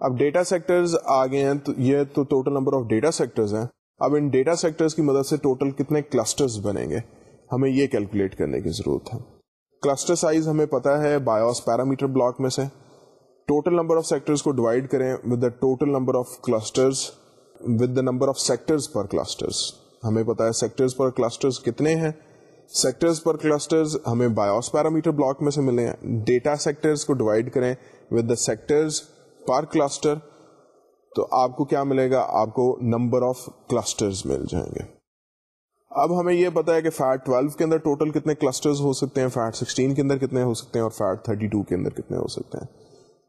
اب ڈیٹا سیکٹرز آ گئے ہیں، تو یہ تو total number of data sectors ہیں۔ اب ان ڈیٹا سیکٹرز کی مدد سے ٹوٹل کتنے کلسٹرز بنیں گے، ہمیں یہ کیلکولیٹ کرنے کی ضرورت ہے۔ کلسٹر سائز ہمیں پتا ہے بایوس پیرامیٹر بلاک میں سے۔ ٹوٹل نمبر آف سیکٹرز کو ڈیوائڈ کریں with the total number of clusters with the number of sectors per clusters ہمیں پتا ہے سیکٹرز پر کلسٹرز کتنے ہیں؟ سیکٹرز پر کلسٹرز ہمیں بایوس پیرامیٹر بلاک میں سے ملے ہیں۔ ڈیٹا سیکٹرز کو ڈیوائڈ کریں with the sectors per cluster تو آپ کو کیا ملے گا؟ آپ کو نمبر آف کلسٹرز مل جائیں گے۔ اب ہمیں یہ پتا ہے کہ فیٹ 12 کے اندر ٹوٹل کتنے کلسٹرز ہو سکتے ہیں فیٹ 16 کے اندر کتنے ہو سکتے ہیں اور فیٹ 32 کے اندر کتنے ہو سکتے ہیں۔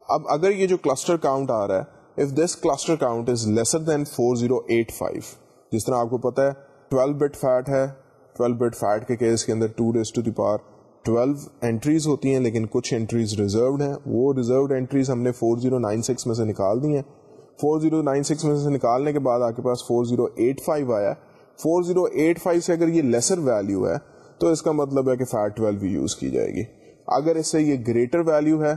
اب اگر یہ جو کلسٹر کاؤنٹ آ رہا ہے if this cluster count is lesser than 4085 جس طرح آپ کو پتا ہے 12 بٹ فیٹ ہے 12 بٹ فیٹ کے کیس کے اندر 2 raise to the power 12 entries ہوتی ہیں، لیکن کچھ انٹریز ریزروڈ ہیں۔ وہ ریزروڈ انٹریز ہم نے 4096 میں سے نکال دی ہیں۔ 4096 میں سے نکالنے کے بعد آپ کے پاس 4085 آیا۔ 4085 سے اگر یہ لیسر ویلیو ہے، تو اس کا مطلب ہے کہ فیٹ 12 بھی یوز کی جائے گی۔ اگر اس سے یہ گریٹر ویلیو ہے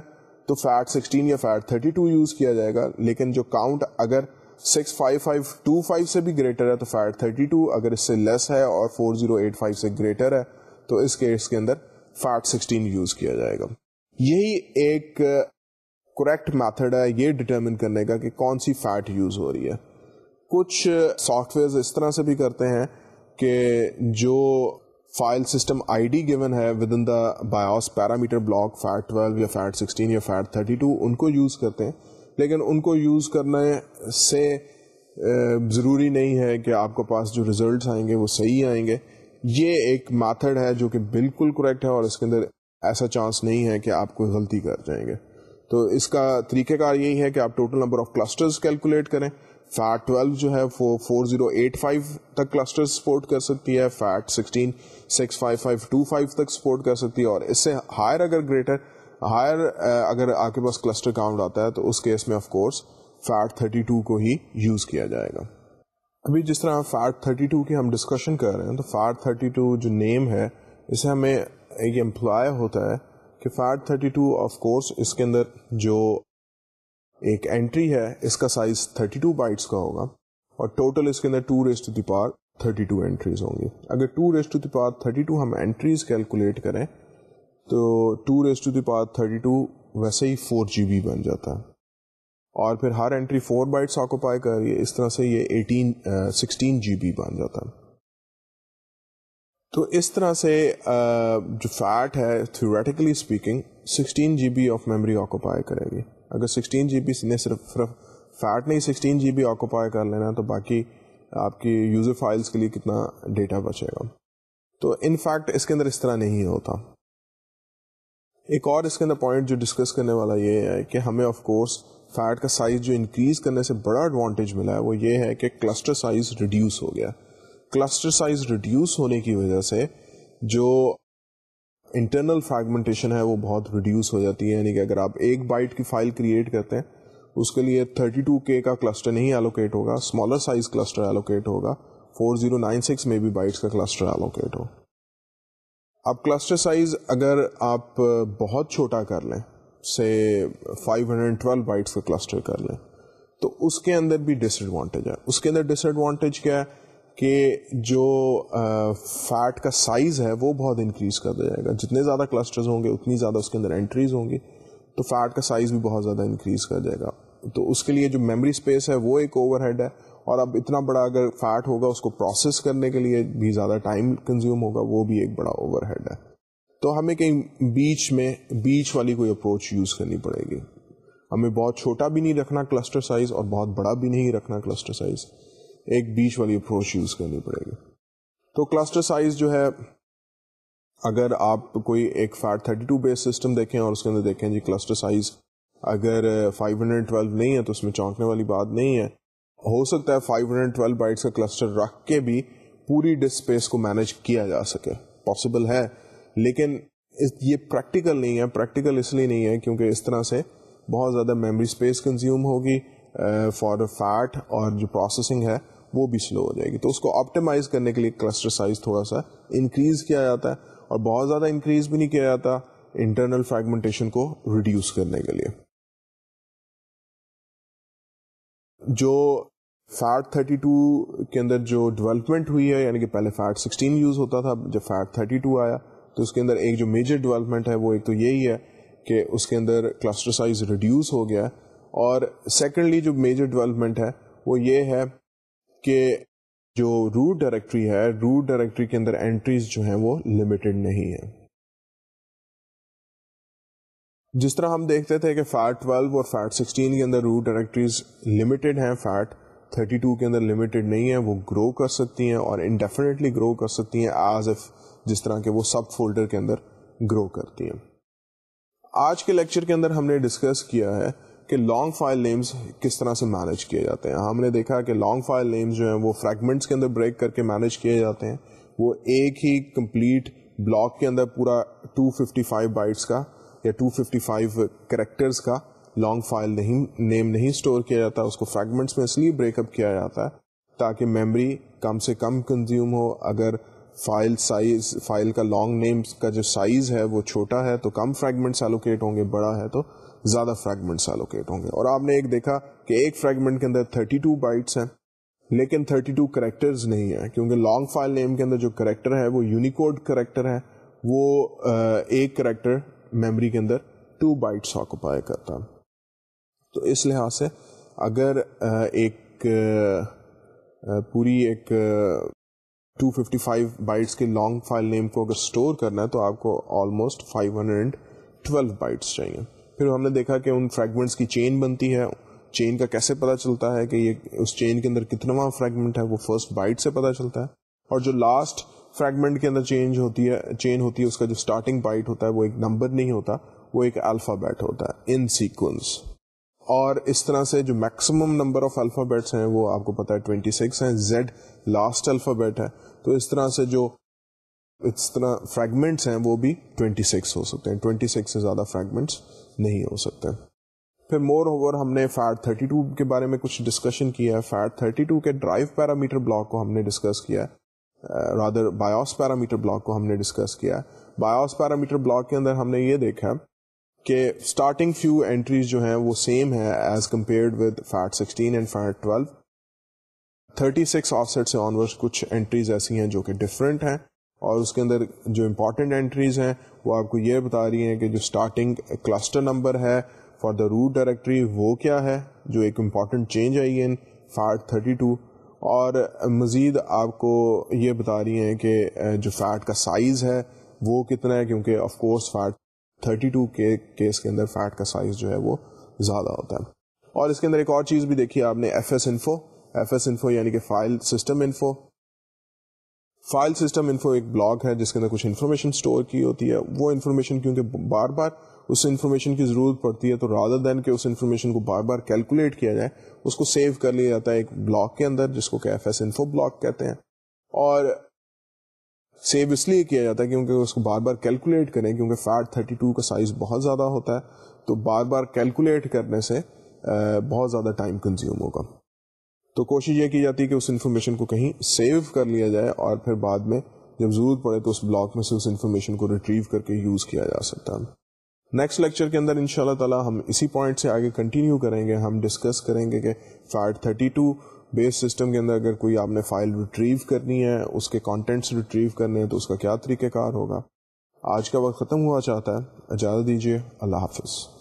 تو فیٹ 16 یا فیٹ 32 یوز کیا جائے گا، لیکن جو کاؤنٹ اگر 65525 سے بھی گریٹر ہے، تو فیٹ 32 اگر اس سے لیس ہے اور 4085 سے گریٹر ہے، تو اس کیس کے اندر فیٹ 16 یوز کیا جائے گا۔ یہی ایک کریکٹ میتھڈ ہے، یہ ڈٹرمن کرنے کا کہ کون سی فیٹ یوز ہو رہی ہے۔ کچھ سافٹ ویئر اس طرح سے بھی کرتے ہیں کہ جو file system I D given ہے with in the BIOS parameter block FAT 12 یا فیٹ 16 یا فیٹ 32 ان کو یوز کرتے ہیں. لیکن ان کو یوز کرنے سے ضروری نہیں ہے کہ آپ کے پاس جو ریزلٹس آئیں گے وہ صحیح آئیں گے. یہ ایک میتھڈ ہے جو کہ بالکل کریکٹ ہے اور اس کے اندر ایسا چانس نہیں ہے کہ آپ کوئی غلطی کر جائیں گے. تو اس کا طریقہ کار یہی ہے کہ آپ total number of clusters calculate کریں فیٹ 12 جو ہے وہ 4085 تک کلسٹر سپورٹ کر سکتی ہے فیٹ 16 65525 تک سپورٹ کر سکتی ہے اور اس سے ہائر اگر گریٹر ہائر uh, اگر آپ کے پاس کلسٹر کاؤنٹ آتا ہے تو اس کیس میں آف کورس فیٹ 32 کو ہی یوز کیا جائے گا۔ ابھی جس طرح فیٹ 32 کی ہم ڈسکشن کر رہے ہیں تو فیٹ 32 جو نیم ہے، اسے ہمیں ایک امپلائی ہوتا ہے کہ فیٹ 32 آف کورس اس کے اندر جو ایک انٹری ہے، اس کا سائز 32 بائٹس کا ہوگا اور ٹوٹل اس کے اندر 2 ریس ٹو دی پار 32 انٹریز ہوں گی۔ اگر 2 ریس ٹو دی پار 32 ہم انٹریز کیلکولیٹ کریں، تو to raise to the power thirty to ویسے ہی فور جی بی بن جاتا ہے۔ اور پھر ہر انٹری فور بائٹس آکوپائی کر رہی ہے اس طرح سے یہ ایٹین سکسٹین جی بی بن جاتا ہے۔ تو اس طرح سے جو فیٹ ہے theoretically speaking sixteen G B of memory occupy کرے گی۔ اگر سکسٹین جی بی نے صرف فیٹ نہیں سکسٹین جی بی آکوپائی کر لینا تو باقی آپ کی یوزر فائلس کے لیے کتنا ڈیٹا بچے گا؟ تو ان فیکٹ اس کے اندر اس طرح نہیں ہوتا۔ ایک اور اس کے اندر پوائنٹ جو ڈسکس کرنے والا یہ ہے کہ ہمیں آف کورس فیٹ کا سائز جو انکریز کرنے سے بڑا ایڈوانٹیج ملا ہے وہ یہ ہے کہ کلسٹر سائز ریڈیوس ہو گیا۔ کلسٹر سائز ریڈیوس ہونے کی وجہ سے جو انٹرنل فریگمنٹیشن ہے وہ بہت ریڈیوس ہو جاتی ہے یعنی کہ اگر آپ ایک بائٹ کی فائل کریٹ کرتے ہیں، اس کے لیے 32 کے کا کلسٹر نہیں ایلوکیٹ ہوگا اسمالر سائز کلسٹر ایلوکیٹ ہوگا 4096 میں بھی بائٹس کا کلسٹر ایلوکیٹ ہو۔ اب کلسٹر سائز اگر آپ بہت چھوٹا کر لیں سے 512 بائٹس کا کلسٹر کر لیں، تو اس کے اندر بھی ڈس ایڈوانٹیج ہے۔ اس کے اندر ڈس ایڈوانٹیج کیا ہے؟ کہ جو فیٹ کا سائز ہے وہ بہت انکریز کر دیا جائے گا۔ جتنے زیادہ کلسٹرز ہوں گے، اتنی زیادہ اس کے اندر انٹریز ہوں گی، تو فیٹ کا سائز بھی بہت زیادہ انکریز کر جائے گا۔ تو اس کے لیے جو میموری اسپیس ہے وہ ایک اوور ہیڈ ہے، اور اب اتنا بڑا اگر فیٹ ہوگا اس کو پروسیس کرنے کے لیے بھی زیادہ ٹائم کنزیوم ہوگا، وہ بھی ایک بڑا اوور ہیڈ ہے۔ تو ہمیں کہیں بیچ میں بیچ والی کوئی اپروچ یوز کرنی پڑے گی۔ ہمیں بہت چھوٹا بھی نہیں رکھنا کلسٹر سائز اور بہت بڑا بھی نہیں رکھنا کلسٹر سائز ایک بیچ والی اپروچ یوز کرنی پڑے گی۔ تو کلسٹر سائز جو ہے، اگر آپ کوئی ایک فیٹ 32 بیس سسٹم دیکھیں اور اس کے اندر دیکھیں جی کلسٹر سائز اگر 512 نہیں ہے تو اس میں چونکنے والی بات نہیں ہے۔ ہو سکتا ہے 512 بائٹس کا کلسٹر رکھ کے بھی پوری ڈسک اسپیس کو مینج کیا جا سکے۔ پاسبل ہے، لیکن یہ پریکٹیکل نہیں ہے۔ پریکٹیکل اس لیے نہیں ہے کیونکہ اس طرح سے بہت زیادہ میموری اسپیس کنزیوم ہوگی۔ فار فیٹ اور جو پروسیسنگ ہے، وہ بھی سلو ہو جائے گی۔ تو اس کو آپٹیمائز کرنے کے لیے کلسٹر سائز تھوڑا سا انکریز کیا جاتا ہے اور بہت زیادہ انکریز بھی نہیں کیا جاتا انٹرنل فریگمنٹیشن کو ریڈیوس کرنے کے لیے۔ جو فیٹ 32 کے اندر جو ڈیولپمنٹ ہوئی ہے یعنی کہ پہلے فیٹ 16 یوز ہوتا تھا، جب فیٹ 32 آیا، تو اس کے اندر ایک جو میجر ڈیولپمنٹ ہے، وہ ایک تو یہی ہے کہ اس کے اندر کلسٹر سائز ریڈیوس ہو گیا اور سیکنڈلی جو میجر ڈیولپمنٹ ہے، وہ یہ ہے کہ جو روٹ ڈائریکٹری ہے روٹ ڈائریکٹری کے اندر اینٹریز جو ہیں وہ لمیٹڈ نہیں ہے جس طرح ہم دیکھتے تھے کہ فیٹ 12 اور فیٹ 16 کے اندر روٹ ڈائریکٹریز لمیٹڈ ہیں فیٹ 32 کے اندر لمیٹڈ نہیں ہے وہ گرو کر سکتی ہیں اور انڈیفینیٹلی گرو کر سکتی ہیں ایز اف جس طرح کے وہ سب فولڈر کے اندر گرو کرتی ہیں۔ آج کے لیکچر کے اندر ہم نے ڈسکس کیا ہے کہ لانگ فائل نیمز کس طرح سے مینج کیے جاتے ہیں۔ ہاں، ہم نے دیکھا کہ لانگ فائل نیمز جو ہیں وہ فریگمنٹس کے اندر بریک کر کے مینج کیے جاتے ہیں۔ وہ ایک ہی کمپلیٹ بلاک کے اندر پورا 255 بائٹس کا یا 255 کریکٹرز کا لانگ فائل نہیں نیم نہیں اسٹور کیا جاتا، اس کو فریگمنٹس میں اس لیے بریک اپ کیا جاتا ہے تاکہ میموری کم سے کم کنزیوم ہو۔ اگر فائل سائز فائل کا لانگ نیم کا جو سائز ہے وہ چھوٹا ہے تو کم فریگمنٹس ایلوکیٹ ہوں گے، بڑا ہے تو زیادہ فریگمنٹس ایلوکیٹ ہوں گے۔ اور آپ نے ایک دیکھا کہ ایک فریگمنٹ کے اندر 32 بائٹس ہیں، لیکن 32 کریکٹرز نہیں ہیں، کیونکہ لانگ فائل نیم کے اندر جو کریکٹر ہے، وہ یونیکوڈ کریکٹر ہے۔ وہ ایک کریکٹر میموری کے اندر ٹو بائٹس آکوپائی کرتا۔ تو اس لحاظ سے اگر ایک پوری ایک 255 بائٹس کے لانگ فائل نیم کو اگر اسٹور کرنا ہے، تو آپ کو آلموسٹ 512 بائٹس چاہیے۔ پھر ہم نے دیکھا کہ ان فریگمنٹس کی چین بنتی ہے۔ چین کا کیسے پتا چلتا ہے کہ یہ اس چین کے اندر کتنا فریگمنٹ ہے، وہ فرسٹ بائٹ سے پتا چلتا ہے۔ اور جو لاسٹ فریگمنٹ کے اندر چینج ہوتی ہے چین ہوتی ہے، اس کا جو اسٹارٹنگ بائٹ ہوتا ہے، وہ ایک نمبر نہیں ہوتا، وہ ایک الفابیٹ ہوتا ہے ان سیکوینس اور اس طرح سے جو میکسیمم نمبر آف الفابیٹس ہیں، وہ آپ کو پتا ہے 26 ہیں۔ زیڈ لاسٹ الفابیٹ ہے۔ تو اس طرح سے جو اس طرح فریگمنٹس ہیں، وہ بھی 26 ہو سکتے ہیں۔ 26 سے زیادہ فریگمنٹس نہیں ہو سکتے پھر مور اوور ہم نے فیٹ 32 کے بارے میں کچھ ڈسکشن کیا ہے۔ فیٹ 32 کے ڈرائیو پیرامیٹر بلاک کو ہم نے ڈسکس کیا ہے۔ رادر بایوس پیرامیٹر بلاک کو ہم نے ڈسکس کیا ہے۔ بایوس پیرامیٹر بلاک کے اندر ہم نے یہ دیکھا کہ اسٹارٹنگ فیو اینٹریز جو ہیں وہ سیم ہے as compared with FAT 16 and FAT 12 36 offset سے آنورس کچھ اینٹریز ایسی ہیں جو کہ ڈفرینٹ ہیں۔ اور اس کے اندر جو امپورٹنٹ انٹریز ہیں، وہ آپ کو یہ بتا رہی ہیں کہ جو اسٹارٹنگ کلسٹر نمبر ہے فار دا روٹ ڈائریکٹری وہ کیا ہے؟ جو ایک امپورٹنٹ چینج آئی ہے ان فیٹ تھرٹی ٹو اور مزید آپ کو یہ بتا رہی ہیں کہ جو فیٹ کا سائز ہے، وہ کتنا ہے؟ کیونکہ of course FAT thirty two کے کیس کے اندر فیٹ کا سائز جو ہے، وہ زیادہ ہوتا ہے۔ اور اس کے اندر ایک اور چیز بھی دیکھی آپ نے F S info F S info یعنی کہ file system info file system info ایک بلاگ ہے جس کے اندر کچھ انفارمیشن اسٹور کی ہوتی ہے۔ وہ انفارمیشن کیونکہ بار بار اس انفارمیشن کی ضرورت پڑتی ہے تو رادر دین کہ اس انفارمیشن کو بار بار کیلکولیٹ کیا جائے، اس کو سیو کر لیا جاتا ہے ایک بلاک کے اندر جس کو کہ ایف ایس انفو بلاک کہتے ہیں۔ اور سیو اس لیے کیا جاتا ہے کیونکہ اس کو بار بار کیلکولیٹ کریں، کیونکہ فیٹ 32 کا سائز بہت زیادہ ہوتا ہے۔ تو بار بار کیلکولیٹ کرنے سے بہت زیادہ ٹائم کنزیوم ہوگا۔ تو کوشش یہ کی جاتی ہے کہ اس انفارمیشن کو کہیں سیو کر لیا جائے اور پھر بعد میں جب ضرورت پڑے تو اس بلاک میں سے اس انفارمیشن کو ریٹریو کر کے یوز کیا جا سکتا ہے۔ نیکسٹ لیکچر کے اندر ان شاء اللہ تعالیٰ ہم اسی پوائنٹ سے آگے کنٹینیو کریں گے۔ ہم ڈسکس کریں گے کہ فیٹ 32 بیس سسٹم کے اندر اگر کوئی آپ نے فائل ریٹریو کرنی ہے، اس کے کانٹینٹس ریٹریو کرنے ہیں تو اس کا کیا طریقہ کار ہوگا؟ آج کا وقت ختم ہوا چاہتا ہے۔ اجازت دیجیے اللہ حافظ۔